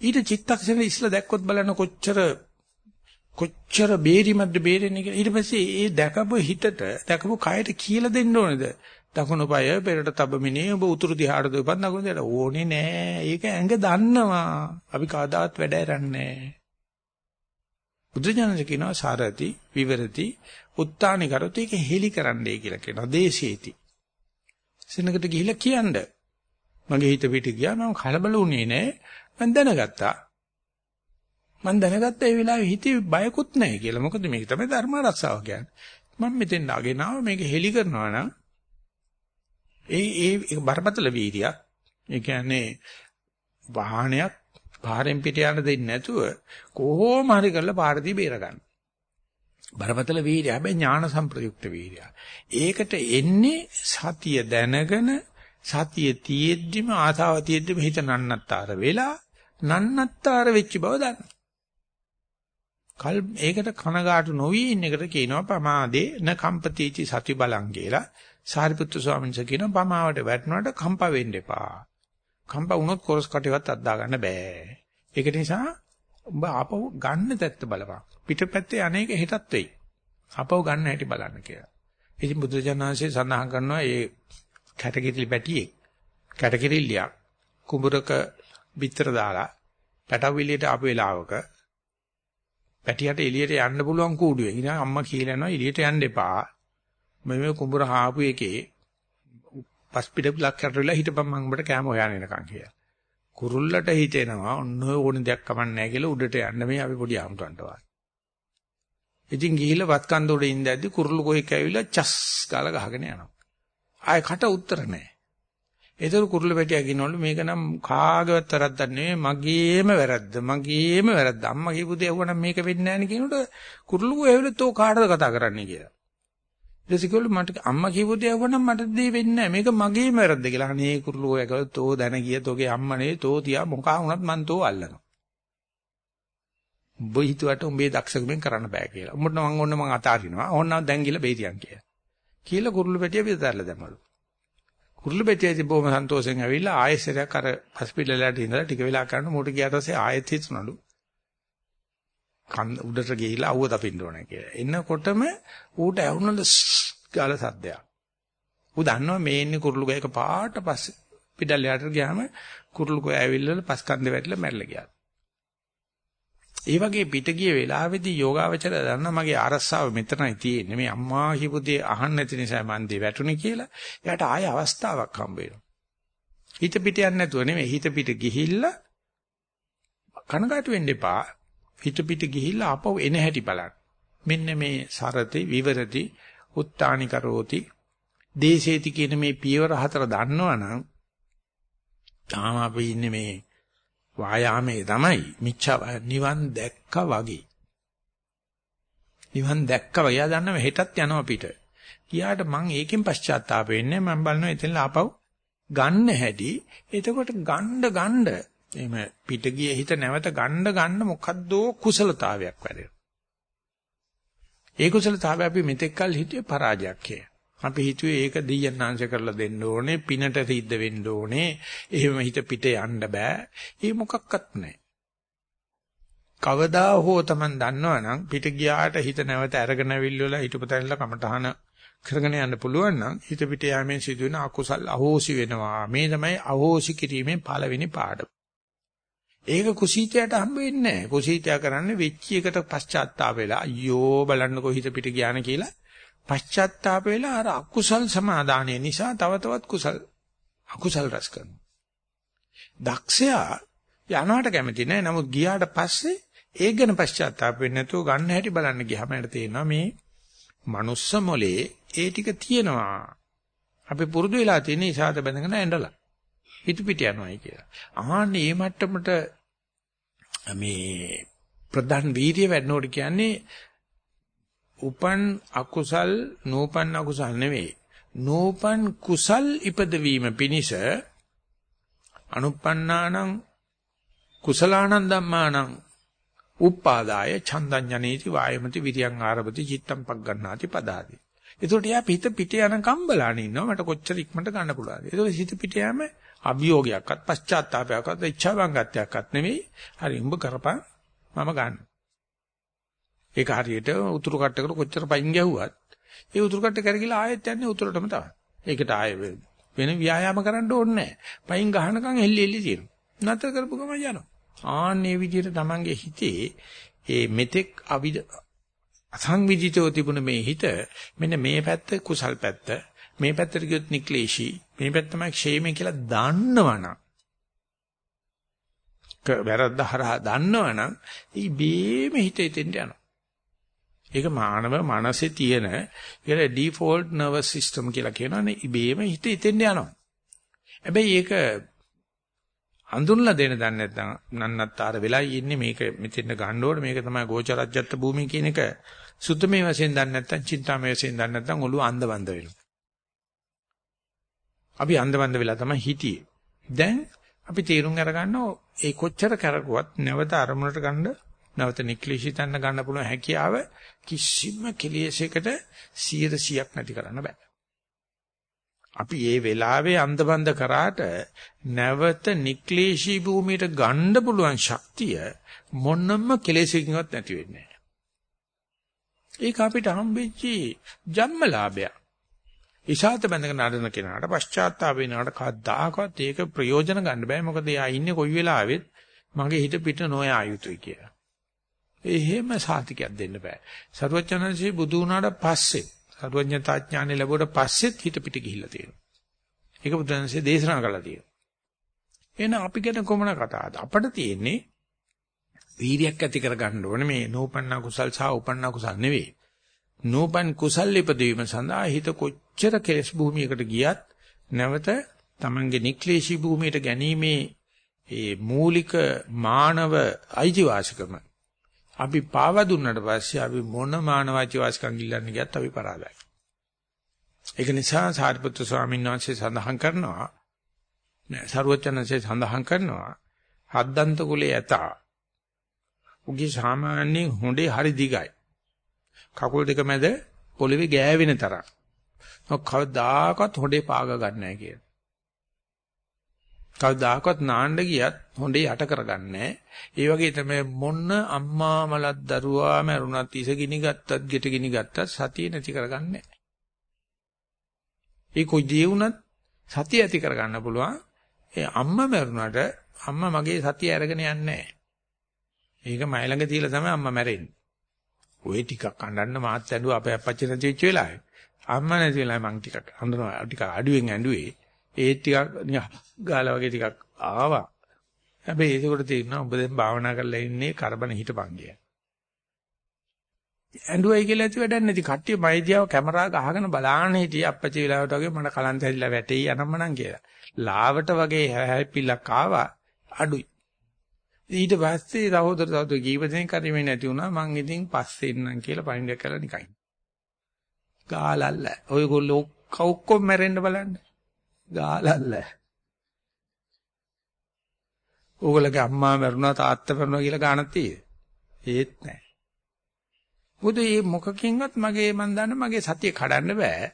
ඊට චිත්තක්ෂණ ඉස්ලා දැක්කොත් බලන්න කොච්චර කොච්චර බේරිමත්ද බේරෙන්නේ කියලා ඊට පස්සේ ඒ දැකපු හිතට දැකපු කයට කියලා දෙන්න ඕනේද දකුණු පාය පෙරට තබමිනේ ඔබ උතුරු දිහාට දුවපන් දකුණු දිහාට ඕනේ නෑ. ඒක ඇඟ දන්නවා. අපි කවදාවත් වැඩ කරන්නේ බුදුජානක කියනවා සාරති විවරති උත්තානි කරොත් ඒක හෙලි කරන්නයි කියලා කියනවා. දේශේති. සිනකට ගිහිල්ලා කියන්න. මගේ හිත පිට ගියා මම කලබල වුණේ නෑ. මම දැනගත්තා. මම දැනගත්ත ඒ වෙලාවේ හිතේ බයකුත් නැහැ කියලා. මොකද මේක තමයි ධර්ම ආරක්ෂාව කියන්නේ. මම මෙතෙන් ආගෙන ආව මේක හෙලි කරනවා නම් ඒ ඒ බරපතල වීර්යයක්. ඒ කියන්නේ වාහනයක් පාරෙන් පිට යන්න දෙන්නේ නැතුව කොහොම හරි කරලා පාරදී බේර ගන්න. බරපතල වීර්යය හැබැයි ඥාන සම්ප්‍රයුක්ත වීර්යය. ඒකට එන්නේ සතිය දැනගෙන සතිය තියෙද්දිම ආසාව තියෙද්දිම හිත නන්නත්තර වෙලා නන්නත්තර වෙච්ච බව දන්න. කල් ඒකට කනගාටු නොවි ඉන්න එකට කියනවා පමාදේ න කම්පතිචි සති බලං කියලා. සාරිපුත්තු ස්වාමීන් වහන්සේ කියන පමාවට වැටුණාට කම්පා වෙන්න එපා. කම්පා වුණොත් කොරස් කටේවත් අද්දා ගන්න බෑ. ඒක නිසා උඹ ආපහු ගන්න තත්ත බලපන්. පිටපැත්තේ අනේක හෙටත් වෙයි. ආපහු ගන්න හැටි බලන්න කියලා. ඉතින් බුදුජානනාංශයේ සඳහන් කරනවා මේ කැටකිරිලි පැටියේ කැටකිරිල්ලියක් කුඹරක පිටර දාලා පැටවිලියට ආපු වෙලාවක පැටියට එළියට යන්න පුළුවන් කූඩුවේ. ඉතින් අම්මා කියලා යනවා එළියට යන්න එපා. මේ කුඹුර හාපු එකේ පස්පිට ලක්කට වෙලා හිටපන් මම උඹට කෑම හොයන්න එනකන් කියලා. කුරුල්ලට හිතෙනවා ඔන්න ඕන දෙයක් කමන්නේ නැහැ කියලා උඩට යන්න මේ අපි පොඩි ආම්ටන්ට වාත්. ඉතින් ගිහිල්ලා වත් කන්ද උඩ ඉඳද්දි කුරුල්ල කොහෙක ඇවිල්ලා චස් ගාලා ගහගෙන යනවා. ආයෙ කට උත්තර නැහැ. ඒතර කුරුල්ල පැටියා කියනවලු මේක නම් කාගවත් වැරද්දක් නෙවෙයි මගේම වැරද්ද මගේම වැරද්ද අම්මා කියපු දේ වුණා මේක වෙන්නේ නැහැ නේ කියනකොට කුරුල්ල කොහෙවලත් තෝ කාටද කතා කරන්නේ කියලා. ඊටසිකවල මට අම්මා කියපු දේ වුණා මට දේ වෙන්නේ නැහැ. මේක මගේම වැරද්ද කියලා. අනේ කුරුළු ඔය කළා තෝ දැන ගිය තෝගේ අම්මනේ තෝ තියා මොකා වුණත් මං තෝ අල්ලනවා. උඹ හිතුවට උඹේ දක්ෂකමෙන් කරන්න බෑ කියලා. උඹට මං ඕන්න මං අතාරිනවා. ඕන්නම් දැන් ගිහලා බේරියන් කියලා. කියලා කුරුළු පැටිය පිටතරලා දැම්මලු. කුරුළු පැටියදී බොහොම සන්තෝෂෙන් ඇවිල්ලා ආයෙසරයක් අර හොස්පිටලයට ඉඳලා ටික වෙලා කරන මොකට ගියාට පස්සේ ආයෙත් හිතුණලු. කන් උඩට ගිහිලා අවුව දපින්න ඕනේ කියලා. එන්නකොටම ඌට ඇහුණල ගාල සද්දයක්. ඌ දන්නවා මේ ඉන්නේ කුරුළු ගයක පාට පස්සේ පිටල් යට ගියාම කුරුළු ගය ඇවිල්ලා පස් කන්දේ වැටිලා මැරලා ගියා. ඒ වගේ පිට ගිය වෙලාවේදී යෝගාවචර දන්න මගේ අරස්සාව මෙතනයි තියෙන්නේ. මේ අම්මා කියපු දේ අහන්න නැති නිසා මන් දේ වැටුනේ කියලා. එයාට ආයෙ අවස්ථාවක් හම්බ වෙනවා. හිත පිට යන්නේ නැතුව නෙමෙයි හිත පිට ගිහිල්ලා කනගාටු වෙන්න එපා. හිත පිට ගිහිල්ලා ආපහු එන හැටි බලන්න. මෙන්න මේ සරති විවරති උත්තානි කරෝති දේශේති කියන මේ පියවර හතර දන්නවනම් තාම අපි ඉන්නේ මේ වායාමයේ තමයි මිච්ඡා නිවන් දැක්කා වගේ. නිවන් දැක්කා වගේ. යා දන්නව හෙටත් යනවා පිට. ගියාට මං ඒකෙන් පශ්චාත්තාප වෙන්නේ මම බලනවා එතන ආපහු ගන්න හැටි. එතකොට ගණ්ඩ ගණ්ඩ එහෙම පිට ගියේ හිත නැවත ගණ්ඩ ගන්න මොකද්දෝ කුසලතාවයක් වැඩෙනවා. ඒ කුසලතාවය අපි මෙතෙක් කල් හිතුවේ පරාජයක් කියලා. අපි හිතුවේ ඒක දෙයයන්ාංශ කරලා දෙන්න ඕනේ, පිනට සිද්ධ වෙන්න ඕනේ. එහෙම හිත පිට යන්න බෑ. ඒ මොකක්වත් නැහැ. කවදා හෝ Taman දන්නවනම් පිට ගියාට හිත නැවත අරගෙන අවිල්වලා හිතපතැනලා කමටහන කරගෙන යන්න පුළුවන් නම් හිත පිට යෑමෙන් සිදුවෙන අකුසල් අහෝසි වෙනවා. මේ තමයි අහෝසි කිරීමේ පළවෙනි පාඩම. ඒක කුසීතයට හම්බ වෙන්නේ නැහැ. කුසීතය කරන්නේ වෙච්ච එකට පශ්චාත්තාප වෙලා අයියෝ බලන්නකෝ හිත පිට ගියාන කියලා පශ්චාත්තාප වෙලා අර අකුසල් සමාදානය නිසා තව තවත් කුසල් අකුසල් රැස් කරනවා. දක්ෂයා යනවට කැමති නැහැ. නමුත් ගියාට පස්සේ ඒක ගැන පශ්චාත්තාප වෙන්නේ නැතුව ගන්න හැටි බලන්න ගියාම යට තේරෙනවා මේ මනුස්ස මොලේ ඒ ටික තියෙනවා. අපි පුරුදු වෙලා තියෙන ඉසాత බඳගෙන ඇඬලා. හිත පිට යනවායි කියලා. ආන්නේ මේ මට්ටමට මේ ප්‍රධාන වීර්ය වැඩනෝට කියන්නේ උපන් අකුසල් නූපන් අකුසල් නෙවෙයි. නූපන් කුසල් ඉපදවීම පිණිස අනුප්පන්නානං කුසලානං ධම්මානං උප්පාදාය චන්දඤ්ඤනේති වායමති විරියං ආරභති චිත්තම් පග්ගණ්ණාති පදාති. ඒකට යා පිට පිට යන කම්බලාන ඉන්නවා මට කොච්චර ඉක්මනට ගන්න පුළුවන්ද? ඒකට හිත පිට යෑම අභියෝගයක්වත් පශ්චාත්තාවයක්වත් ඉච්ඡාවංගත්වයක්වත් නෙවෙයි. හරි උඹ කරපන් මම ගන්න. ඒක හරියට උතුරු කට්ටකට කොච්චර පයින් ගැහුවත් ඒ උතුරු කට්ට කරගිලා ආයෙත් යන්නේ උතුරටම තමයි. ඒකට ආයෙ වෙන ව්‍යායාම කරන්න ඕනේ නැහැ. පයින් ගහනකම් එල්ලි එල්ලි තියෙනවා. නතර කරපු ගමන් යනවා. ආන්නේ විදිහට Tamange හිතේ ඒ මෙතෙක් අවිද අසංවිධිතව තිබුණ මේ හිත මෙන්න මේ පැත්ත කුසල් පැත්ත මේ පැත්තට ගියොත් නික්ලේශී මේ පැත්ත තමයි ക്ഷേමයි කියලා දන්නවනම් වැරද්ද හරහා දන්නවනම් ඉබේම හිත එතෙන්ට යනවා ඒක මානව මනසේ තියෙන ඒක ඩිෆෝල්ට් නර්වස් සිස්ටම් කියලා කියනවානේ ඉබේම හිත ඉතින්ද යනවා. හැබැයි ඒක හඳුන්ලා දෙන්න දන්නේ නැත්නම් නන්නත්තර වෙලා ඉන්නේ මේක මෙතෙන් ගන්න ඕනේ මේක තමයි ගෝචරජ්‍යත්ත භූමිය කියන එක සුත්තමේ වශයෙන් දන්නේ නැත්නම් චින්තාමේ වශයෙන් දන්නේ නැත්නම් ඔළුව අන්ධබන්ද වෙනවා. අපි අන්ධබන්ද වෙලා තමයි හිටියේ. දැන් අපි තීරුම් අරගන්නවා ඒ කොච්චර කරකුවත් නැවත අරමුණට ගන්න නැවත නික්ලිෂිතන්න ගන්න පුළුවන් හැකියාව කිසිම කෙලෙසයකට 100ක් නැති කරන්න බෑ. අපි මේ වෙලාවේ අන්ධබන්ද කරාට නැවත නික්ලේශී භූමියට ගන්න පුළුවන් ශක්තිය මොනම කෙලෙසකින්වත් නැති වෙන්නේ නැහැ. ඒක අපිට හම්බෙච්චි ජන්මලාභයක්. ඉෂාත බඳගෙන නඩන කෙනාට පශ්චාත්තාප වෙනාට කවදාකවත් ඒක ප්‍රයෝජන ගන්න බෑ මොකද එයා ඉන්නේ කොයි වෙලාවෙත් මගේ හිත පිට නොයා යුතුයි කියලා. එහෙම සාතිකයක් දෙන්න බෑ. සරුවචනන්සේ බුදු වුණාට පස්සේ සරුවඥතා ඥානෙ ලැබුවට පස්සෙත් හිත පිට ගිහිල්ලා තියෙනවා. ඒක බුදුන්සේ දේශනා කළා තියෙනවා. එහෙනම් අපි ගැන කොමන කතාවද? අපිට තියෙන්නේ වීරියක් ඇති කරගන්න ඕනේ මේ නෝපන්න කුසල් සහ උපන්න කුසල් නෙවෙයි. නෝපන් කුසල් ඉපදවීම සඳහා හිත කොච්චර කෙලස් භූමියකට ගියත් නැවත Tamange නික්ලේශී භූමියට ගැනීමේ ඒ මූලික මානව අයිතිවාසිකම අපි පාව දුන්නට පස්සේ අපි මොන මානවාචි වාසිකම් ඉල්ලන්න ගියත් අපි පරාදයි. ඒක නිසා සාරිපුත්‍ර ස්වාමීන් වහන්සේ සඳහන් කරනවා නෑ සරුවචනන්සේ සඳහන් කරනවා හද්දන්ත කුලේ ඇත. උගේ සාමාන්‍ය හොඬේ හරි දිගයි. කකුල් දෙක මැද පොළවේ ගෑවෙන තරම්. ඔක් කවදාකවත් හොඬේ පාග ගන්න නැහැ කියන. කවදාකවත් නාන්න ගියත් හොඳේ යට කරගන්නේ. ඒ වගේ තමයි මොන්න අම්මා මලත් දරුවා මරුණත් ඉසගිනි ගත්තත් ගෙට ගිනි ගත්තත් සතිය නැති කරගන්නේ. ඒ කොයි දේ වුණත් සතිය ඇති කරගන්න පුළුවන්. ඒ අම්මා මරුණාට අම්මා මගේ සතිය අරගෙන යන්නේ නැහැ. ඒක මයි ළඟ තියලා තමයි අම්මා මැරෙන්නේ. ওই ටිකක් අඬන්න මාත් ඇඬුවා අපේ අපච්චි නැති වෙච්ච වෙලාවේ. අම්මා නැති වෙලාවේ මං ටිකක් අඬනවා ටික අඩුවෙන් ඇඬුවේ. ඒ ටිකක් නිකන් ගාලා වගේ ටිකක් ආවා. හැබැයි ඒකකොට තේරෙනවා ඔබ දැන් භාවනා කරලා ඉන්නේ කරබන හිටපන් කිය. ඇඬුවයි කියලා ඇති වැඩක් නැති කට්ටිය මයිදියාව කැමරා ගහගෙන බලාගෙන හිටියේ අපච්චි වෙලාවට වගේ මට කලන්ත හැදිලා වැටෙයි අනම්මනම් කියලා. ලාවට වගේ හැපිලක් ආවා අඩුයි. ඊට පස්සේ සහෝදර සහෝදර ජීවිතෙන් කරීමේ නැති වුණා මං ඉතින් පස්සේ ඉන්නම් කියලා පණිඩ කළා නිකන්. ගාලල්ල. ඔයගොල්ලෝ ඔක්කොම මැරෙන්න බලන්න. ගාලල්ල. ඕගොල්ලෝගේ අම්මා මැරුණා තාත්තා මැරුණා කියලා ගානක් තියෙද? ඒත් නැහැ. මොකද මේ මොකකින්වත් මගේ මන් දන්න මගේ සතිය කඩන්න බෑ.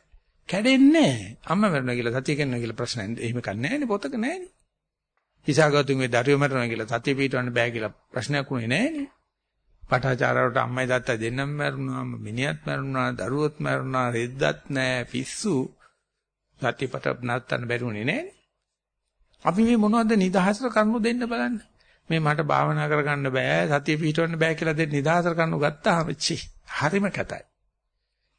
කැඩෙන්නේ නැහැ. අම්මා මැරුණා කියලා සතිය කරනවා කියලා ප්‍රශ්න එහෙම කන්නේ නැහැනේ පොතක නැහැනේ. හිසాగතුන් මේ දරුවෝ මැරුණා කියලා සතිය පිටවන්න බෑ කියලා ප්‍රශ්නයක් උනේ නැහැනේ. පටාචාරවලට අම්මයි තාත්තයි දෙන්නම මැරුණා, මිනිහත් මැරුණා, දරුවොත් මැරුණා, රෙද්දත් නැහැ, පිස්සු. සතිපට නැත්තන් බැරුණේ නැහැනේ. අපි මේ මොනවද නිදහසට කරුණු දෙන්න බලන්න. මේ මට භාවනා කරගන්න බෑ සතිය පිහිටවන්න බෑ කියලා දෙන්න නිදහසට කරුණු ගත්තාම චි හරිම කතයි.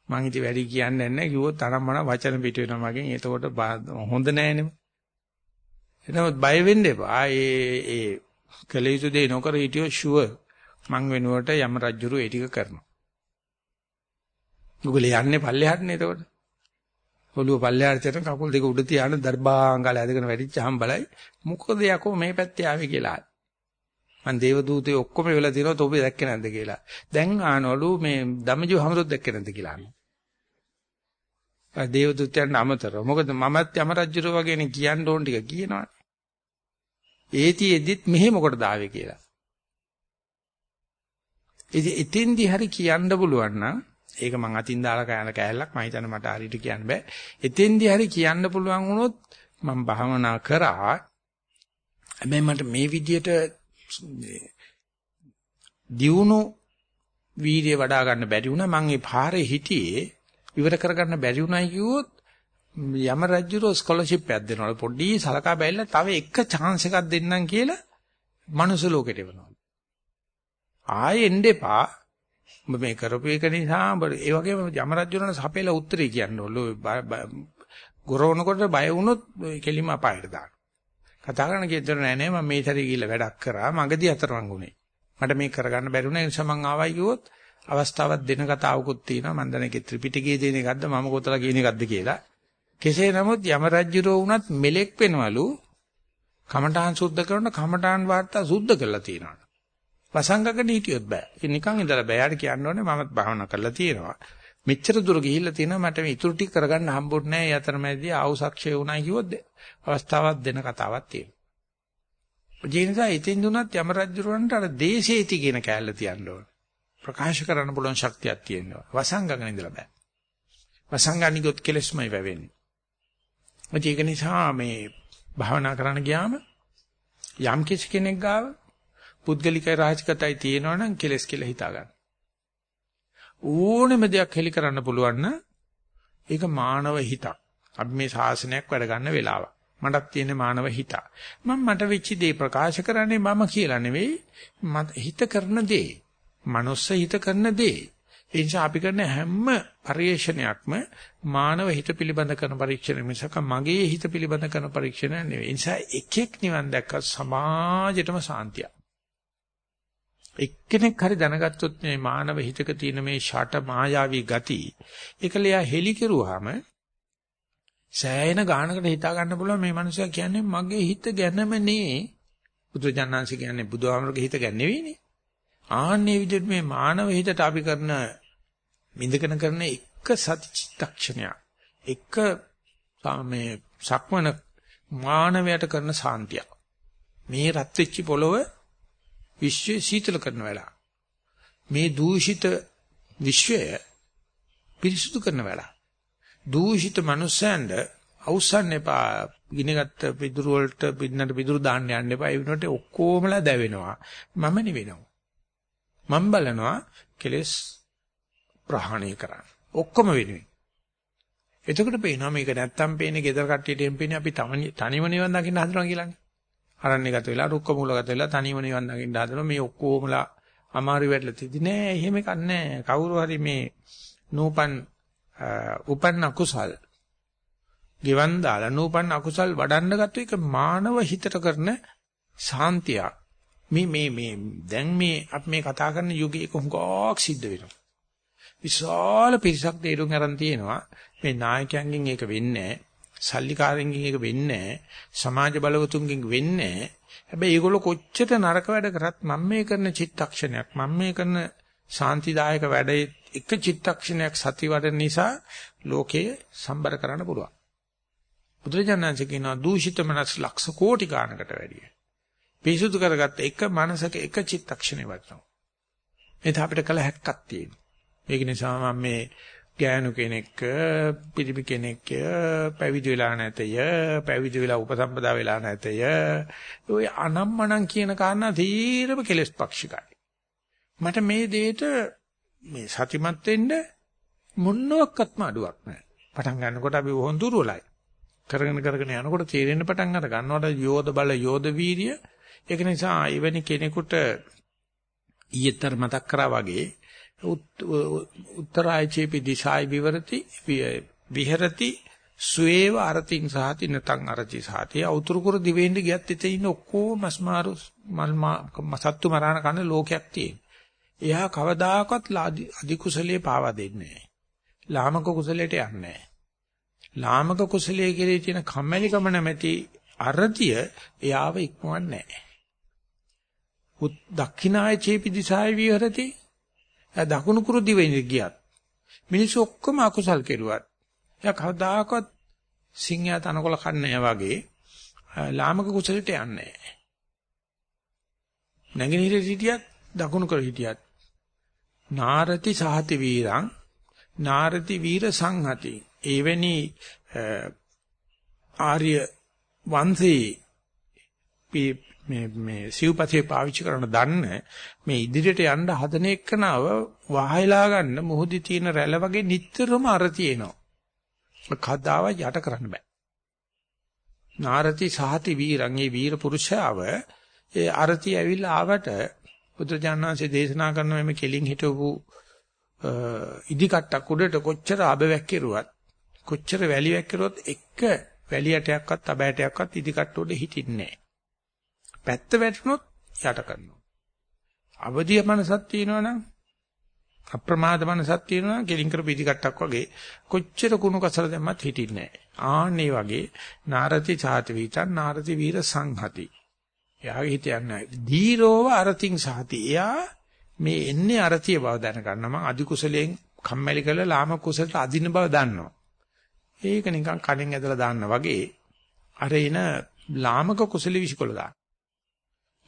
මං ඉති වැඩි කියන්නේ නැහැ කිව්වොත් තරම්මන වචන පිට වෙනවා මගෙන් එතකොට හොඳ නෑනේ. එතනොත් බය වෙන්න එපා. ඒ ඒ කලේසු දෙය නොකර හිටියෝ ෂුවර් මං වෙනුවට යම රජුරු ඒ ටික කරනවා. උගල යන්නේ පල්ලෙහාටනේ එතකොට. ඔළුව පල්ලෙහාට යන කකුල් දෙක උඩ තියාන දර්භාංගල ඇදගෙන වැඩිච්චහම බලයි මොකද යකෝ මේ පැත්තේ ආවේ කියලා. මං දේව දූතේ ඔක්කොම වෙලා තියෙනවා තෝපේ දැක්කේ නැද්ද කියලා. දැන් ආනවලු මේ ධම්මජෝ හැමදොත් දැක්කේ නැද්ද කියලා අහනවා. දේව දූතයන් අමතරව. මොකද මමත් යම රජුර වගේනේ කියන්න ඕන ටික කියනවා. ඒතිෙදිත් මෙහෙ මොකටද ආවේ කියලා. ඉතින් එතෙන්දි හරි කියන්න පුළුවන් නම් ඒක මං අතින් දාලා කෑන කෑල්ලක් මම හිතන්නේ මට හරියට කියන්න බෑ. එතෙන්දි හරි කියන්න පුළුවන් වුණොත් මම භාවනා කරා. හැබැයි මට මේ විදියට දියුණු වීර්ය වඩා ගන්න බැරි වුණා මං ඒ පාරේ හිටියේ ඉවර කරගන්න බැරි වුණයි කිව්වොත් යම රජුරෝ ස්කෝලර්ෂිප් එකක් දෙනවා පොඩි සලකා බැලලා තව එක chance එකක් දෙන්නම් කියලා මනුස්ස ලෝකෙට එවනවා ආයෙ එන්න එපා ඔබ මේ කරපු එක නිසා ඔබ ඒ වගේම යම රජුරණ සපේලා උත්තරේ කියන්න ඕලෝ ගොරවනකොට බය වුණොත් කෙලිම අපායට දාන්න කතා කරන කේතර නෑ නෑ මම මේ තරේ ගිහිල්ලා වැඩක් කරා මගදී අතරමං උනේ මට මේක කරගන්න බැරි වුණා ඒ නිසා මං ආවයි කිව්වොත් අවස්ථාවක් දෙන කතාවකුත් තියෙනවා. මම දන්නේ ත්‍රිපිටකයේ දෙන එකක්ද මම කොතලා කියන එකක්ද කියලා. කෙසේ නමුත් යම රජුරෝ වුණත් මෙලෙක් වෙනවලු කමඨාන් සුද්ධ කරන කමඨාන් වාර්තා සුද්ධ කරලා තියෙනවා. වසංගකට හිටියොත් බෑ ඒ නිකන් ඉඳලා බෑ යාට කියන්න ඕනේ මමත් භාවනා කරලා තියෙනවා මෙච්චර දුර ගිහිල්ලා තියෙනවා මට මේ ඉතුරු ටික කරගන්න හම්බුනේ නැහැ. ඒ අතරමැදි ආවුසක්ෂය වුණා කිව්වොත් අවස්ථාවක් දෙන කතාවක් තියෙනවා. ඒ නිසා ඉතින් දුනත් යම රජුරවන්ට අර දේශේති කියන කෑල්ල තියන්න ඕන. ප්‍රකාශ කරන්න පුළුවන් ශක්තියක් තියෙනවා. වසංගගෙන ඉඳලා බෑ. වසංගනිකොත් කෙලස්මයි වැවෙන්නේ. ඒක නිසා මේ භාවනා කරන්න ගියාම යම් කිසි කෙනෙක් ගාව පුද්ගලිකයි රාජකතයි තියෙනවනම් කෙලස් කියලා හිතා ගන්න. ඕනෙම දෙයක් හෙලි කරන්න පුළුවන් නම් ඒක මානව හිතක්. අපි මේ ශාසනයක් වැඩ ගන්න වෙලාවක්. මටත් තියෙන මානව හිත. මම මට වෙච්ච දේ ප්‍රකාශ කරන්නේ මම කියලා නෙවෙයි හිත කරන දේ. මනුස්ස හිත කරන දේ. ඒ නිසා අපි කරන හැම පරිශ්‍රණයක්ම මානව හිත පිළිබඳ කරන පරීක්ෂණ මිසක මගේ හිත පිළිබඳ කරන පරීක්ෂණ නෙවෙයි. ඒ නිසා එකෙක් නිවන් දැක්ක සමාජයටම සාන්තියක්. එක්කෙනෙක් හරි දැනගත්තොත් මේ මානව හිතක තියෙන මේ ෂට මායාවී ගති ඒකලයා හෙලි කෙරුවාම සෑයන ගානකට හිතා ගන්න පුළුවන් මේ මනුස්සයා කියන්නේ මගේ හිත ගැනම නේ බුදුජානනාංශ කියන්නේ බුදුහාමරගේ හිත ගැන නෙවෙයිනේ. ආන්නේ විදිහට මේ මානව හිතට අපි කරන මිඳකන කරන එක සතිචිත්තක්ෂණයක්. එක මේ සක්මන මානවයට කරන සාන්තිය මේ රත් වෙච්ච පොළොව විශ්වය සීතල කරන වෙලාව. මේ දූෂිත විශ්වය පිරිසුදු කරන වෙලාව. දූෂිත මනුස්සයන්ට අවසන් එපා. ගිනගත්ත පිදුරු වලට පින්නට පිදුරු දාන්න යන්න එපා. ඒ වෙනකොට ඔක්කොමලා දැවෙනවා. මම නෙවෙනවා. මම බලනවා කෙලස් ප්‍රහාණය කරන්න. ඔක්කොම වෙනුවෙන්. එතකොට පේනවා මේක නැත්තම් පේන්නේ gedara කට්ටියට එම්පේන්නේ අපි තනිව නිවන් දකින්න හදනවා කියලානේ. අරණ්‍යගත වෙලා රුක්ක මූලගත වෙලා තනියම නිවන් දකින්න හදනවා මේ ඔක්කොමලා අමාරු වෙట్లా තියදී නෑ එහෙම එකක් නෑ. කවුරු හරි මේ නූපන් උපන්න කුසල් ගෙවන් දාලා නූපන්න අකුසල් වඩන්න ගත්ත එක මානව හිතට කරන සාන්තියක්. මේ මේ මේ දැන් මේ අපි මේ කතා කරන යුගයක හුඟක් සිද්ධ වෙනවා. විශාල පිරිසක් තේරුම් ගන්න තියෙනවා මේ නායකයන්ගෙන් ඒක වෙන්නේ සල්ලිකාරෙන්ගෙන් ඒක වෙන්නේ සමාජ බලවතුන්ගෙන් වෙන්නේ හැබැයි ඒගොල්ලෝ කොච්චර නරක වැඩ කරත් මම මේ කරන චිත්තක්ෂණයක් මම මේ කරන සාන්තිදායක වැඩේ එක චිත්තක්ෂණයක් සති වඩන නිසා ලෝකයේ සම්බර කරන්න පුළුවන්. බුදුරජාණන්සේ කියනවා දූෂිත මනස් ලක්ෂ කෝටි ගානකට වැඩිය. පිරිසුදු කරගත්ත එක මනසක එක චිත්තක්ෂණේ වටනවා. එතන අපිට කල හැක්කක් තියෙනවා. ඒක නිසා මම මේ ගෑනු කෙනෙක් පිරිමි කෙනෙක් පැවිදි වෙලා නැතය පැවිදි වෙලා උපසම්පදා වෙලා නැතය. ඔය අනම්මනම් කියන කාරණා තීරම කෙලස් පක්ෂිකයි. මට මේ දෙයට මේ සතිමත් වෙන්න මොනවාක්වත්ම අඩුවක් නැහැ පටන් ගන්නකොට අපි වොන් දුරවලයි. කරගෙන කරගෙන යනකොට තේරෙන්න පටන් අර ගන්නවට යෝධ බල යෝධ වීරිය. ඒක නිසා එවැනි කෙනෙකුට ඊයතර මතක් කරා වගේ උත්තරාය චේපි දිශායි විවරති විහෙරති සුවේව අරතින් සාති නතං අරචි සාති අවතුරු කර දිවෙන්න ගියත් ඉතින් ඉන්න ඔක්කොම මස්මාරු මසත්තු මරාන කන ලෝකයක් තියෙන. එයා කවදාකවත් අධි කුසලයේ පාවා දෙන්නේ නැහැ. ලාමක කුසලයට යන්නේ නැහැ. ලාමක කුසලයේ කෙරේ තියෙන කම්මැලිකම නැමැති අරතිය එයාව ඉක්මවන්නේ නැහැ. උත් දක්ෂිනාය චේපි දිසාය විහෙරති දකුණු කුරු දිවෙන්නේ ගියත් මිනිස්සු ඔක්කොම අකුසල් කෙරුවත් එයා කවදාකවත් සිංහයා තනකොළ කන්නේ වගේ ලාමක කුසලයට යන්නේ නැහැ. නැගිනහිර හිටියත් දකුණු කර හිටියත් නාරති සහති වීරං නාරති වීර සංහති එවැනි ආර්ය වංශේ මේ මේ සිව්පතේ පාවිච්චි කරන දන්න මේ ඉදිරියට යන්න හදන එක්කනව වහයලා ගන්න මොහොදි තියෙන රැළ වගේ නිටතරම අර තියෙනවා. කදාව යට කරන්න බෑ. නාරති සහති වීරං ඒ වීර පුරුෂයාව ඒ අරති ඇවිල්ලා ආවට බුදුජානනාංශයේ දේශනා කරන මේ කෙලින් හිටවපු ඉදි කට්ටක් උඩට කොච්චර අබවැක් කෙරුවත් කොච්චර වැලියක් කෙරුවත් එක වැලියටයක්වත් අබෑටයක්වත් ඉදි කට්ට උඩ හිටින්නේ නැහැ. පැත්ත වැටුනොත් යට කරනවා. අවදිය මනසක් තියෙනවනම් අප්‍රමාද මනසක් තියෙනවා කෙලින් කර පිටිකට්ටක් වගේ කොච්චර කුණු කසල දැම්මත් හිටින්නේ නැහැ. ආන්නේ වගේ නාරති ඡාති වීතං නාරති වීර සංහති. එයාගේ හිත යන්නේ දීරෝව අරතින් සහති. එයා මේ එන්නේ අරතිය බව දැනගන්න මම අදි කුසලයෙන් කම්මැලි කරලා ලාම කුසලට අදින බව දන්නවා. ඒක නිකන් කණෙන් ඇදලා දාන්න වගේ අර එන ලාමක කුසල විශ්කොල දාන්න.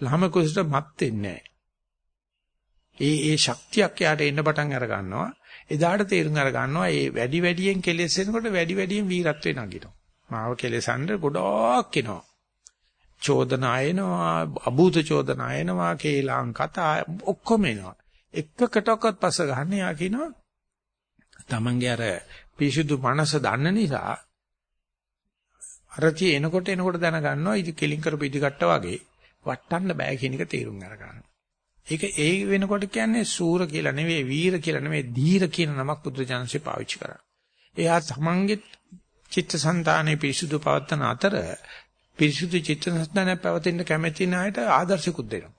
ළම කුසට මත් වෙන්නේ ඒ ඒ ශක්තියක් යාට එන්න පටන් අර ගන්නවා. එදාට තේරුම් අර ගන්නවා මේ වැඩි වැඩියෙන් කෙලෙස් එනකොට වැඩි වැඩියෙන් වීරත්වේ නගිනවා. මාව කෙලෙසන්න ගොඩක් එනවා. චෝදනා එනවා, අභූත චෝදනා එනවා, කේලාං කතා ඔක්කොම එනවා. එකකටවත් පස්ස ගන්න යා කියනවා. Tamange අර පිසුදු මනස දන්න නිසා අරචි එනකොට එනකොට දැනගන්නවා ඉදි කෙලින් කරපු ඉදි කට්ට වගේ වටන්න බෑ කියන එක තේරුම් අරගන්න. ඒක ඒ වෙනකොට කියන්නේ සූර කියලා නෙවෙයි වීර කියලා නෙවෙයි ධීර කියන නමක් බුදුජානසෙ පාවිච්චි කරා. එයා තමන්ගේ චිත්තසංතානෙ පිරිසුදු පවත්තන අතර පිරිසුදු චිත්තසංතානය පැවතෙන්න කැමැති නායට ආදර්ශිකුත් දෙනවා.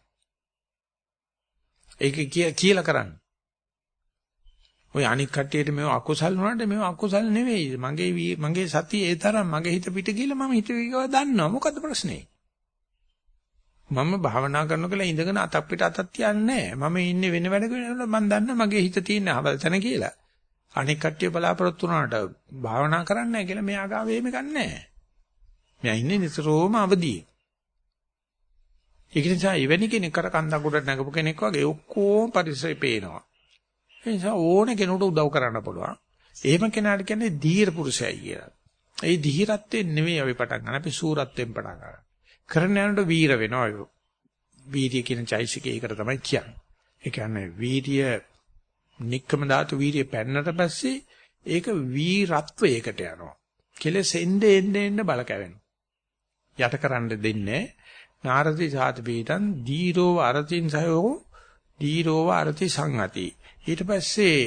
ඒක කියලා කරන්න. ඔය අනික් කට්ටියට මේව අකුසල් වුණාට මේව අකුසල් නෙවෙයි. මගේ මගේ සතිය ඒ තරම් මගේ හිත පිට ගිහලා මම හිත විගව දන්නවා. මොකද්ද ප්‍රශ්නේ? මම භාවනා කරනකොට ඉඳගෙන අතක් පිට අතක් තියන්නේ මම ඉන්නේ වෙන වැඩක වෙනකොට මම දන්නා මගේ හිත තියෙන අවතන කියලා. අනෙක් කට්ටිය බලාපොරොත්තු වුණාට භාවනා කරන්නේ නැහැ කියලා මෙයා ගාව එහෙම ගන්නෑ. මෙයා ඉන්නේ නිතරම අවදියේ. ඒක නිසා එවැනි කෙනෙක් කර කන්දක් උඩට නැගපු කෙනෙක් වගේ ඔක්කොම පරිසරේ පේනවා. ඒ නිසා ඕන කෙනෙකුට උදව් කරන්න පුළුවන්. එහෙම කෙනාට කියන්නේ ධීර පුරුෂයයි කියලා. ඒ ධීරත්වයෙන් නෙමෙයි අපි පටන් ගන්න. අපි සූරත්වයෙන් පටන් ගන්නවා. කරන යනට වීර වෙනවා. වීර්ය කියන චෛසිකේ ඒකට තමයි කියන්නේ. ඒ කියන්නේ වීර්ය නික්කම ධාතු වීර්ය පැන්නට පස්සේ ඒක වීරත්වයකට යනවා. කෙලෙස් එන්නේ එන්නේ එන්නේ බල කැවෙනවා. යටකරන්න දෙන්නේ නාරති සාත පීතං දීරෝ අරතින් සයෝ දීරෝව අරති සංහති. ඊට පස්සේ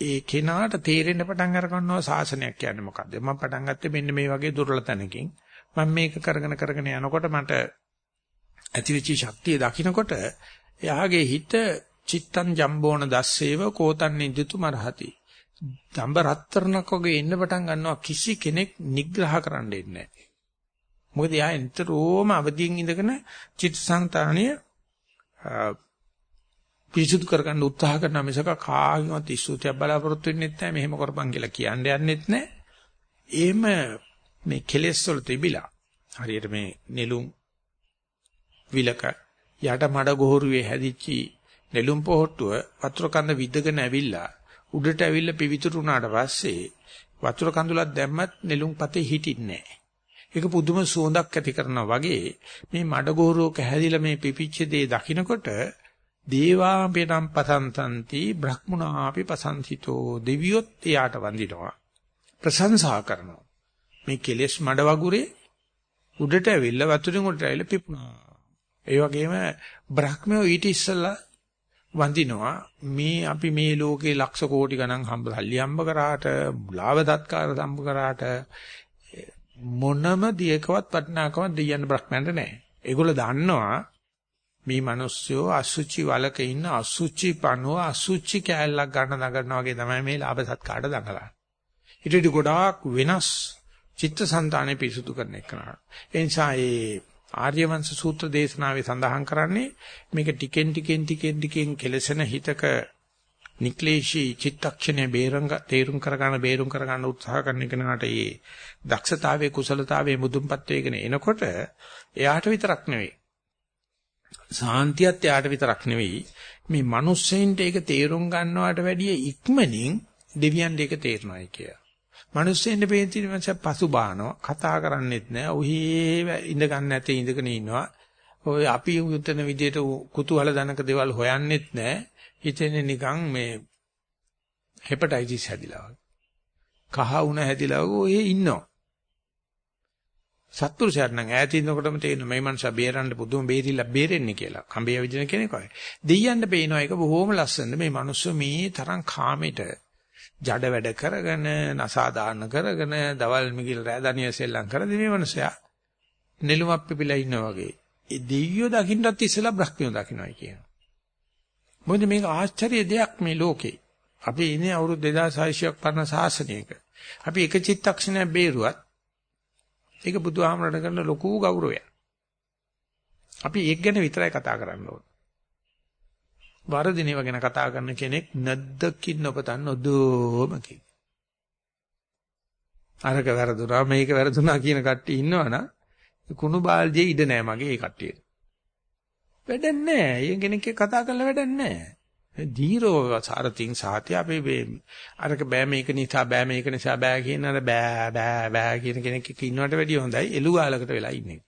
ඒ කෙනාට තේරෙන්න පටන් අර ගන්නවා සාසනයක් කියන්නේ මොකද්ද? මම පටන් ගත්තේ මෙන්න මේ වගේ දුර්වල තැනකින්. මම මේක කරගෙන කරගෙන යනකොට මට ඇතිවෙච්ච ශක්තිය දකින්නකොට එයාගේ හිත චිත්තං ජම්බෝන දස්සේව කෝතන් නිදිතු මරහති. දඹ රත්තරණක් වගේ එන්න පටන් ගන්නවා කිසි කෙනෙක් නිග්‍රහ කරන්න දෙන්නේ නැහැ. මොකද එයා නිතරම අවදියෙන් ඉඳගෙන චිත්තසංතානිය පිරිසුදු කරගන්න උත්සාහ කරන මිසක කාගෙවත් ඉස්සුතියක් බලාපොරොත්තු වෙන්නේ නැහැ මෙහෙම කරපන් කියලා කියන්න යන්නෙත් නැහැ. එහෙම මේ කෙලෙස් වල තිබිලා හරියට මේ නෙළුම් විලක යට මඩ ගොහරුවේ හැදිච්චි නෙළුම් පොහට්ටුව වතුර කඳ විදගෙන ඇවිල්ලා උඩට ඇවිල්ලා පිවිතුරු වුණාට පස්සේ වතුර කඳුලක් දැම්මත් නෙළුම් පතේ හිටින්නේ නැහැ. ඒක පුදුම සුවඳක් ඇති කරනවා වගේ මේ මඩ ගොහරුවක හැදිලා මේ පිපිච්ච දේ දකින්නකොට දේවාපිනම් පසන්තන්ති බ්‍රහ්මුණාපි පසන්තිතෝ දෙවියොත් එයාට වඳිනවා ප්‍රශංසා කරනවා මේ කෙලෙස් මඩ වගුරේ උඩට ඇවිල්ලා වතුරෙන් උඩට ඇවිල්ලා පිපුණා ඒ වගේම බ්‍රහ්මයෝ ඊට ඉස්සලා වඳිනවා මේ අපි මේ ලෝකේ ලක්ෂ කෝටි ගණන් හම්බ සල්ලි හම්බ කරාට ලාභ දත්කාර හම්බ කරාට මොනම දියකවත් වටිනාකමක් දෙයන්න බ්‍රහ්මයන්ට නැහැ. ඒගොල්ලෝ දන්නවා මේ මිනිස්සු අසුචි වලක ඉන්න අසුචි පණුව අසුචි කෑල්ලක් ගන්න නගනවා වගේ තමයි මේ ලාභ සත්කාරට දඟලන්නේ. ඊට ගොඩාක් වෙනස් චිත්තසංතානෙ පිරිසුදු කරන එක නා. ඒ නිසා ඒ ආර්යවංශ සූත්‍ර දේශනාවේ සඳහන් කරන්නේ මේක ටිකෙන් ටිකෙන් ටිකෙන් ටිකෙන් කෙලසෙන හිතක නික්ලේශී චිත්තක්ෂණය බේරංග තේරුම් කරගන්න බේරුම් කරගන්න උත්සාහ කරන කෙනාට ඒ දක්ෂතාවයේ කුසලතාවයේ මුදුන්පත් වේගෙන එනකොට එයාට විතරක් නෙවෙයි සාන්තියත් යාට විතරක් නෙවෙයි මේ මිනිස්සෙන්ට ඒක තේරුම් ගන්නවට වැඩිය ඉක්මනින් දෙවියන්ට ඒක තේරෙනවායි කිය. මිනිස්සෙන්ට පේන මනස පසුබානවා කතා කරන්නෙත් නෑ. ඔහි ඉඳ ගන්න නැතේ ඉඳගෙන ඉන්නවා. ඔය අපි උත්තන විදියට කුතුහල දනක දේවල් හොයන්නෙත් නෑ. හිතෙන්නේ නිකන් මේ හෙපටයිටිස් හැදිලා වගේ. කහ වුණ හැදිලා ඔය ඉන්නවා. සත්පුරුෂයාට නම් ඈත ඉන්නකොටම තේරෙනවා මේ මනුස්සයා බේරන්න පුදුම බේරිලා බේරෙන්නේ කියලා. කඹේ විදින කෙනෙක් වගේ. දෙයියන්ට පේනවා ඒක බොහොම ලස්සනද මේ මනුස්සය මේ තරම් කාමෙට ජඩ වැඩ කරගෙන, නසාදාන කරගෙන, දවල් මිගිල් රෑදනිය සෙල්ලම් කරදී මේ මනුස්සයා නෙළුමක් පිපිලා ඉන්නා වගේ. ඒ දෙයියෝ දකින්නත් ඉස්සෙල්ලා බ්‍රහ්මියෝ දකින්නයි කියනවා. මොකද මේක ආශ්චර්ය දෙයක් මේ ලෝකේ. අපි ඉන්නේ අවුරුදු 2600ක් පරණ ශාසනයක. අපි එක චිත්තක්ෂණයක් බේරුවත් ඒක බුදුහාමරණ කරන ලොකු ගෞරවයක්. අපි ඒක ගැන විතරයි කතා කරන්න ඕන. වරදිනේව ගැන කතා කරන කෙනෙක් නැද්දකින් නොපතන් නොදෝමකි. අරක වැරදුනා මේක වැරදුනා කියන කට්ටිය ඉන්නවනම් කුණු බාල්දියේ ඉඩ නෑ මගේ ඒ කට්ටියට. වැඩක් නෑ. ඒ කෙනෙක් කතා කරලා වැඩක් නෑ. දීරෝ සාරතින් සාතිය අපි අරක බෑ මේක නිසා බෑ මේක නිසා බෑ කියන අර බෑ බෑ බෑ කියන කෙනෙක් එක්ක ඉන්නවට වැඩිය හොඳයි එළු ගාලකට වෙලා ඉන්නේ.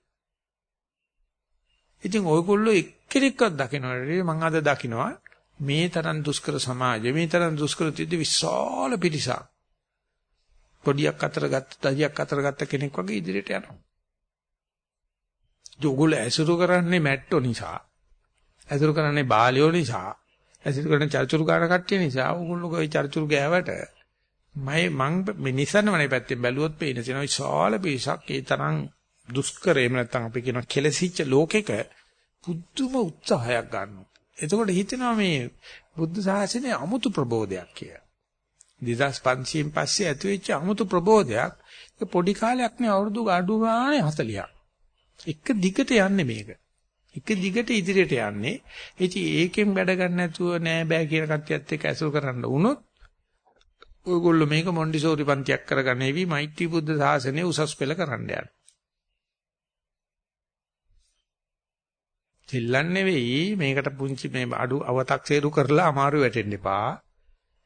ඉතින් ඔයගොල්ලෝ එක්කෙනෙක්වත් දකින්නට මම අද දකින්නවා මේ තරම් දුෂ්කර සමාජය මේ තරම් දුෂ්කර තියදී විශාල පිරිසක් පොඩියක් අතර ගත්ත දජියක් අතර ගත්ත කෙනෙක් වගේ ඉදිරියට යනවා. ඒගොල්ලෝ ඇසුරු කරන්නේ මැට්ටෝ නිසා. ඇසුරු කරන්නේ බාලියෝ නිසා. ඇසිට කරන චර්චුරු ගන්න කට්ටිය නිසා ඕගොල්ලෝ කොයි චර්චුරු ගෑවට මම මං මිනිස්සන්නමනේ පැත්තෙන් බැලුවොත් පේන තියෙනවා විශාල පිරිසක් ඒ තරම් දුෂ්කර එහෙම නැත්නම් අපි කියන කෙලසිච්ච ලෝකෙක පුදුම උත්සාහයක් ගන්නවා. එතකොට හිතෙනවා මේ බුද්ධ ශාසනයේ අමුතු ප්‍රබෝධයක් කියලා. 2500න් පස්සේ ඇති වෙච්ච අමුතු ප්‍රබෝධයක් ඒක පොඩි කාලයක් නේ අවුරුදු අඩු ගානේ 40ක්. එක දිගට යන්නේ මේක. එක දිගට ඉදිරියට යන්නේ. ඉතින් ඒකෙන් වැඩ ගන්න නැතුව නෑ බෑ කියන කට්ටියත් එක්ක ඇසුරු කරන්න වුණොත් ඔයගොල්ලෝ මේක මොන්ඩිසෝරි පන්තියක් කරගන්නේවි මෛත්‍රී බුද්ධ සාසනය උසස් පෙළ කරන්න යන. දෙල්ලන් නෙවෙයි මේකට පුංචි මේ අඩු අව탁සේරු කරලා අමාරු වැටෙන්න එපා.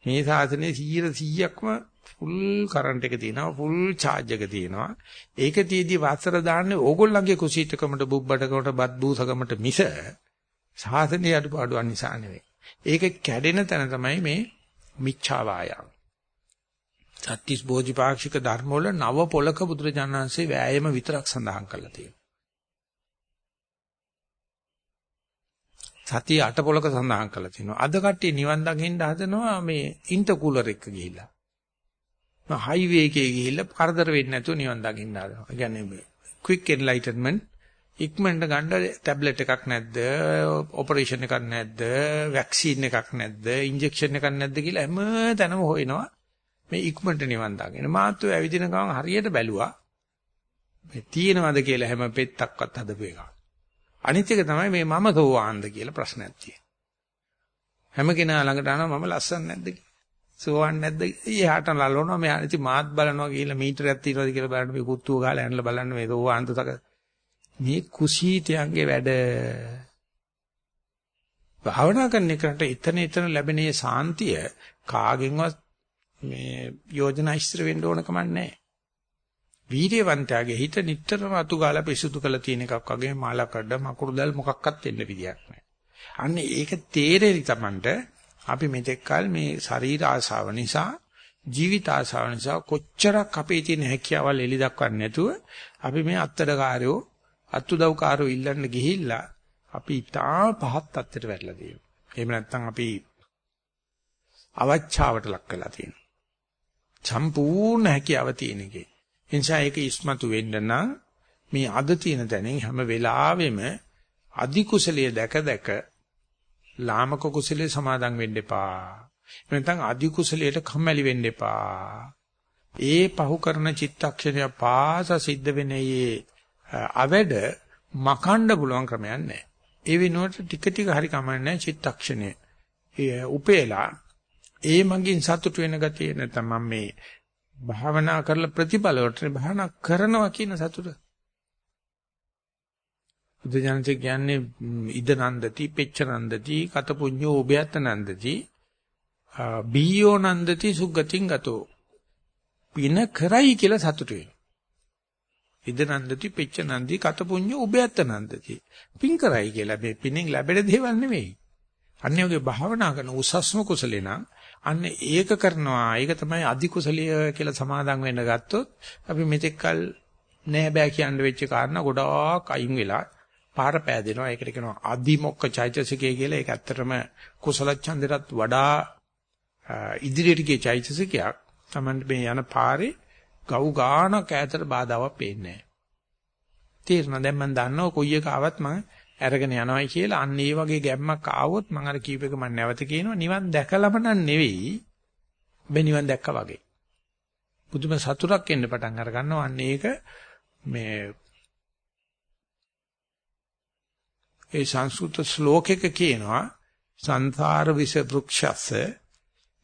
මේ සාසනේ 100%ක්ම ෆුල් කරන්ට් එක තියෙනවා ෆුල් charge එක තියෙනවා. ඒක තියදී වසර දාන්නේ ඕගොල්ලන්ගේ කුසීතකමට බුබ්බඩකමට බත් බූසකමට මිස සාසනීය අඩුපාඩුවක් නිසා නෙවෙයි. ඒක කැඩෙන තැන තමයි මේ මිච්ඡා වායම් සත්‍තිස් බෝධිපාක්ෂික ධර්ම වල නව පොලක බුදුරජාණන්සේ වෑයම විතරක් සඳහන් කරලා තියෙනවා. සතිය අටපොලක සඳහන් කරලා තිනවා. අද කට්ටිය නිවන් දකින්න හදනවා මේ ඉන්ටර්කූලර් එක ගිහිල්ලා. හයිවේ එකේ ගිහිල්ලා කරදර වෙන්නේ නැතුව නිවන් දකින්න හදනවා. ඒ කියන්නේ මේ quick enlightenment ඉක්මනට ගන්න ටැබ්ලට් එකක් නැද්ද? ඔපරේෂන් එකක් නැද්ද? වැක්සින් එකක් නැද්ද? ඉන්ජෙක්ෂන් එකක් නැද්ද කියලා හැම තැනම හොයනවා. මේ ඉක්මනට නිවන් දාගෙන. මාත්තු ඇවිදින ගමන් හරියට බැලුවා. මේ තියෙනවද කියලා හැම පෙත්තක්වත් හදපු එක. අනිත් එක තමයි මේ මම සෝවාන්ද කියලා ප්‍රශ්නයක් තියෙනවා. හැම කෙනා ළඟට ආනවා මම ලස්සන නැද්ද කියලා. සෝවාන් නැද්ද? එයාට ලලවනවා මෙයා ඉතින් මාත් බලනවා කියලා මීටරයක් තියනවාද කියලා බලන්න මේ කුත්තුව ගහලා ඇනලා බලන්න මේ සෝවාන්ත තක මේ කුසීතයන්ගේ වැඩ භාවනා කරන එකට එතන එතන ලැබෙන සාන්තිය කාගෙන්වත් මේ යෝජනා ඉස්තර වෙන්න ඕන කමක් නැහැ. වීර්යවන්තයාගේ හිත නිටතරම අතු ගාලා පිසුදු කරලා තියෙන එකක් වගේ මාලකඩ මකුරුදල් මොකක්වත් වෙන්න විදියක් නැහැ. අන්න ඒක තේරෙරි Tamanට අපි මෙතෙක් කල මේ ශරීර ආශාව නිසා ජීවිත ආශාව නිසා කොච්චරක් අපේ තියෙන හැකියාවල් එලි දක්වන්නේ නැතුව අපි මේ අත්තඩකාරයෝ අත්උදව්කාරයෝ ඉල්ලන්න ගිහිල්ලා අපි තා පහත් තත්ත්වයට වැටලා තියෙනවා. එහෙම නැත්නම් අපි අවචාවට ලක් වෙලා තියෙනවා. සම්පූර්ණ හැකියාව තියෙන එකේ. ඒ නිසා ඒක ඉස්මතු වෙන්න නම් මේ අද තියෙන තැනින් හැම වෙලාවෙම අධි කුසලයේ දැක දැක ලාමක කුසලයේ සමාදන් වෙන්න එපා. නැත්නම් අධි කුසලයට කම්මැලි වෙන්න එපා. ඒ පහු කරන චිත්තක්ෂණය පාස සිද්ධ වෙන්නේ අවැඩ මකන්න පුළුවන් ක්‍රමයක් නැහැ. ඒ වෙනුවට ටික ටික හරි කමන්නේ චිත්තක්ෂණය. උපේලා ඒ මගින් සතුට වෙන ගතිය නැත්නම් මම මේ භාවනා කරලා ප්‍රතිඵල වලට භාවනා කරනවා කියන සතුට. බුදුජානක කියන්නේ ඉද නන්දති පෙච්ච නන්දති කත පුඤ්ඤෝ උභයත් නන්දති බීයෝ නන්දති සුගතින් ගතෝ පින කරයි කියලා සතුට වෙනවා. ඉද නන්දති පෙච්ච නන්දි කත පුඤ්ඤෝ උභයත් නන්දති. පින් කරයි කියලා මේ පිනෙන් ලැබෙන දේවල් නෙවෙයි. අන්‍යෝගේ භාවනා කරන උසස්ම කුසලේ නම් අන්න ඒක කරනවා. ඒක තමයි අධි කුසලිය කියලා සමාදන් වෙන්න ගත්තොත් අපි මෙතෙක්කල් නෑ බෑ කියන්න වෙච්ච කාරණා ගොඩාක් අයින් වෙලා පාර පෑදෙනවා. ඒකට කියනවා අධිමොක්ක චෛතසිකය කියලා. ඒක ඇත්තටම කුසල ඡන්දයටත් වඩා ඉදිරියට ගිය චෛතසිකයක්. Taman මේ යන පාරේ ගව් ගානක් ඈතට බාධාවක් පේන්නේ නැහැ. තේරෙනවා දැන් මම දන්නවා කොයි එක ආවත් මම අරගෙන යනවායි කියලා අන්න ඒ වගේ ගැම්මක් ආවොත් මම අර කීප එක මම නැවත කියනවා. නිවන් දැකලම නෙවෙයි. ඔබ නිවන් දැක්කා වගේ. බුදුම සතුටක් එන්න පටන් අර ගන්නවා. අන්න ඒක මේ ඒ සංස්කෘත ශ්ලෝකයක කියනවා සංසාර විස වෘක්ෂස්ස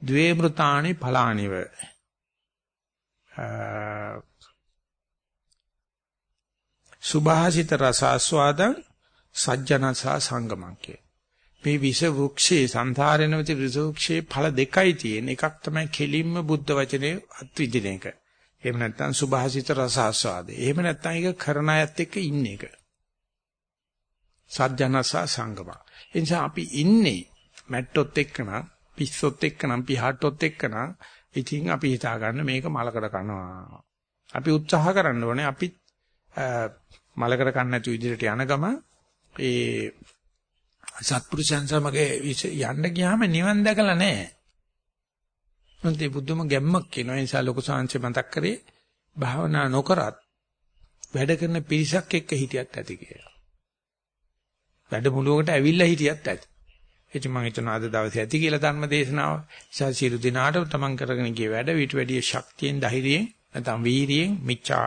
ද්වේ මෘතානි ඵලානිව. සුභාසිත රසාස්වාදං සජ්ජනසා සංගමංකේ. මේ විස වෘක්ෂේ සංධාරණවති විස වෘක්ෂේ ඵල දෙකයි තියෙන. එකක් තමයි කෙලින්ම බුද්ධ වචනේ අත්විදින එක. එහෙම නැත්නම් සුභාසිත රස ආස්වාදේ. එහෙම නැත්නම් ඒක කරන අයත් එක්ක ඉන්න එක. සජ්ජනසා සංගම. ඒ නිසා අපි ඉන්නේ මැට්ටොත් එක්කනම් පිස්සොත් එක්කනම් පිහට්ටොත් එක්කනම් ඉතින් අපි හිතා ගන්න මේක මලකඩ කනවා. අපි උත්සාහ කරන්න ඕනේ අපි මලකඩ කන්න නැතු විදිහට යන ගම ඒ සත්පුරුෂයන් සමග යන්න ගියාම නිවන් දැකලා නැහැ. මොකද බුදුම ගැම්මක් කියනවා. ඒ නිසා ලොකු සාංශය මතක් කරේ භාවනා නොකරත් වැඩ කරන පිරිසක් එක්ක හිටියත් ඇති කියලා. වැඩමුළුවකට ඇවිල්ලා හිටියත් ඇති. ඉතින් මම හිතනවා අද දවසේ ඇති කියලා ධර්ම දේශනාව. නිසා සියලු දිනාට තමන් කරගෙන ගිය වැඩ විට වැඩිය ශක්තියෙන් ධෛර්යයෙන් නැත්නම් වීරියෙන් මිච්ඡා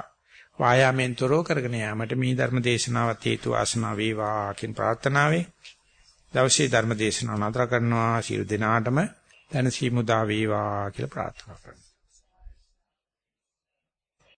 වායාමෙන් තොරව කරගෙන යාමට මේ ධර්ම දේශනාවත් හේතු ආසනාව වේවා කියන ප්‍රාර්ථනාවෙන් දවසේ ධර්ම දේශනාව නතර කරනවා. ශිරු දිනාටම දැනසීමු දා වේවා කියලා ප්‍රාර්ථනා කරනවා.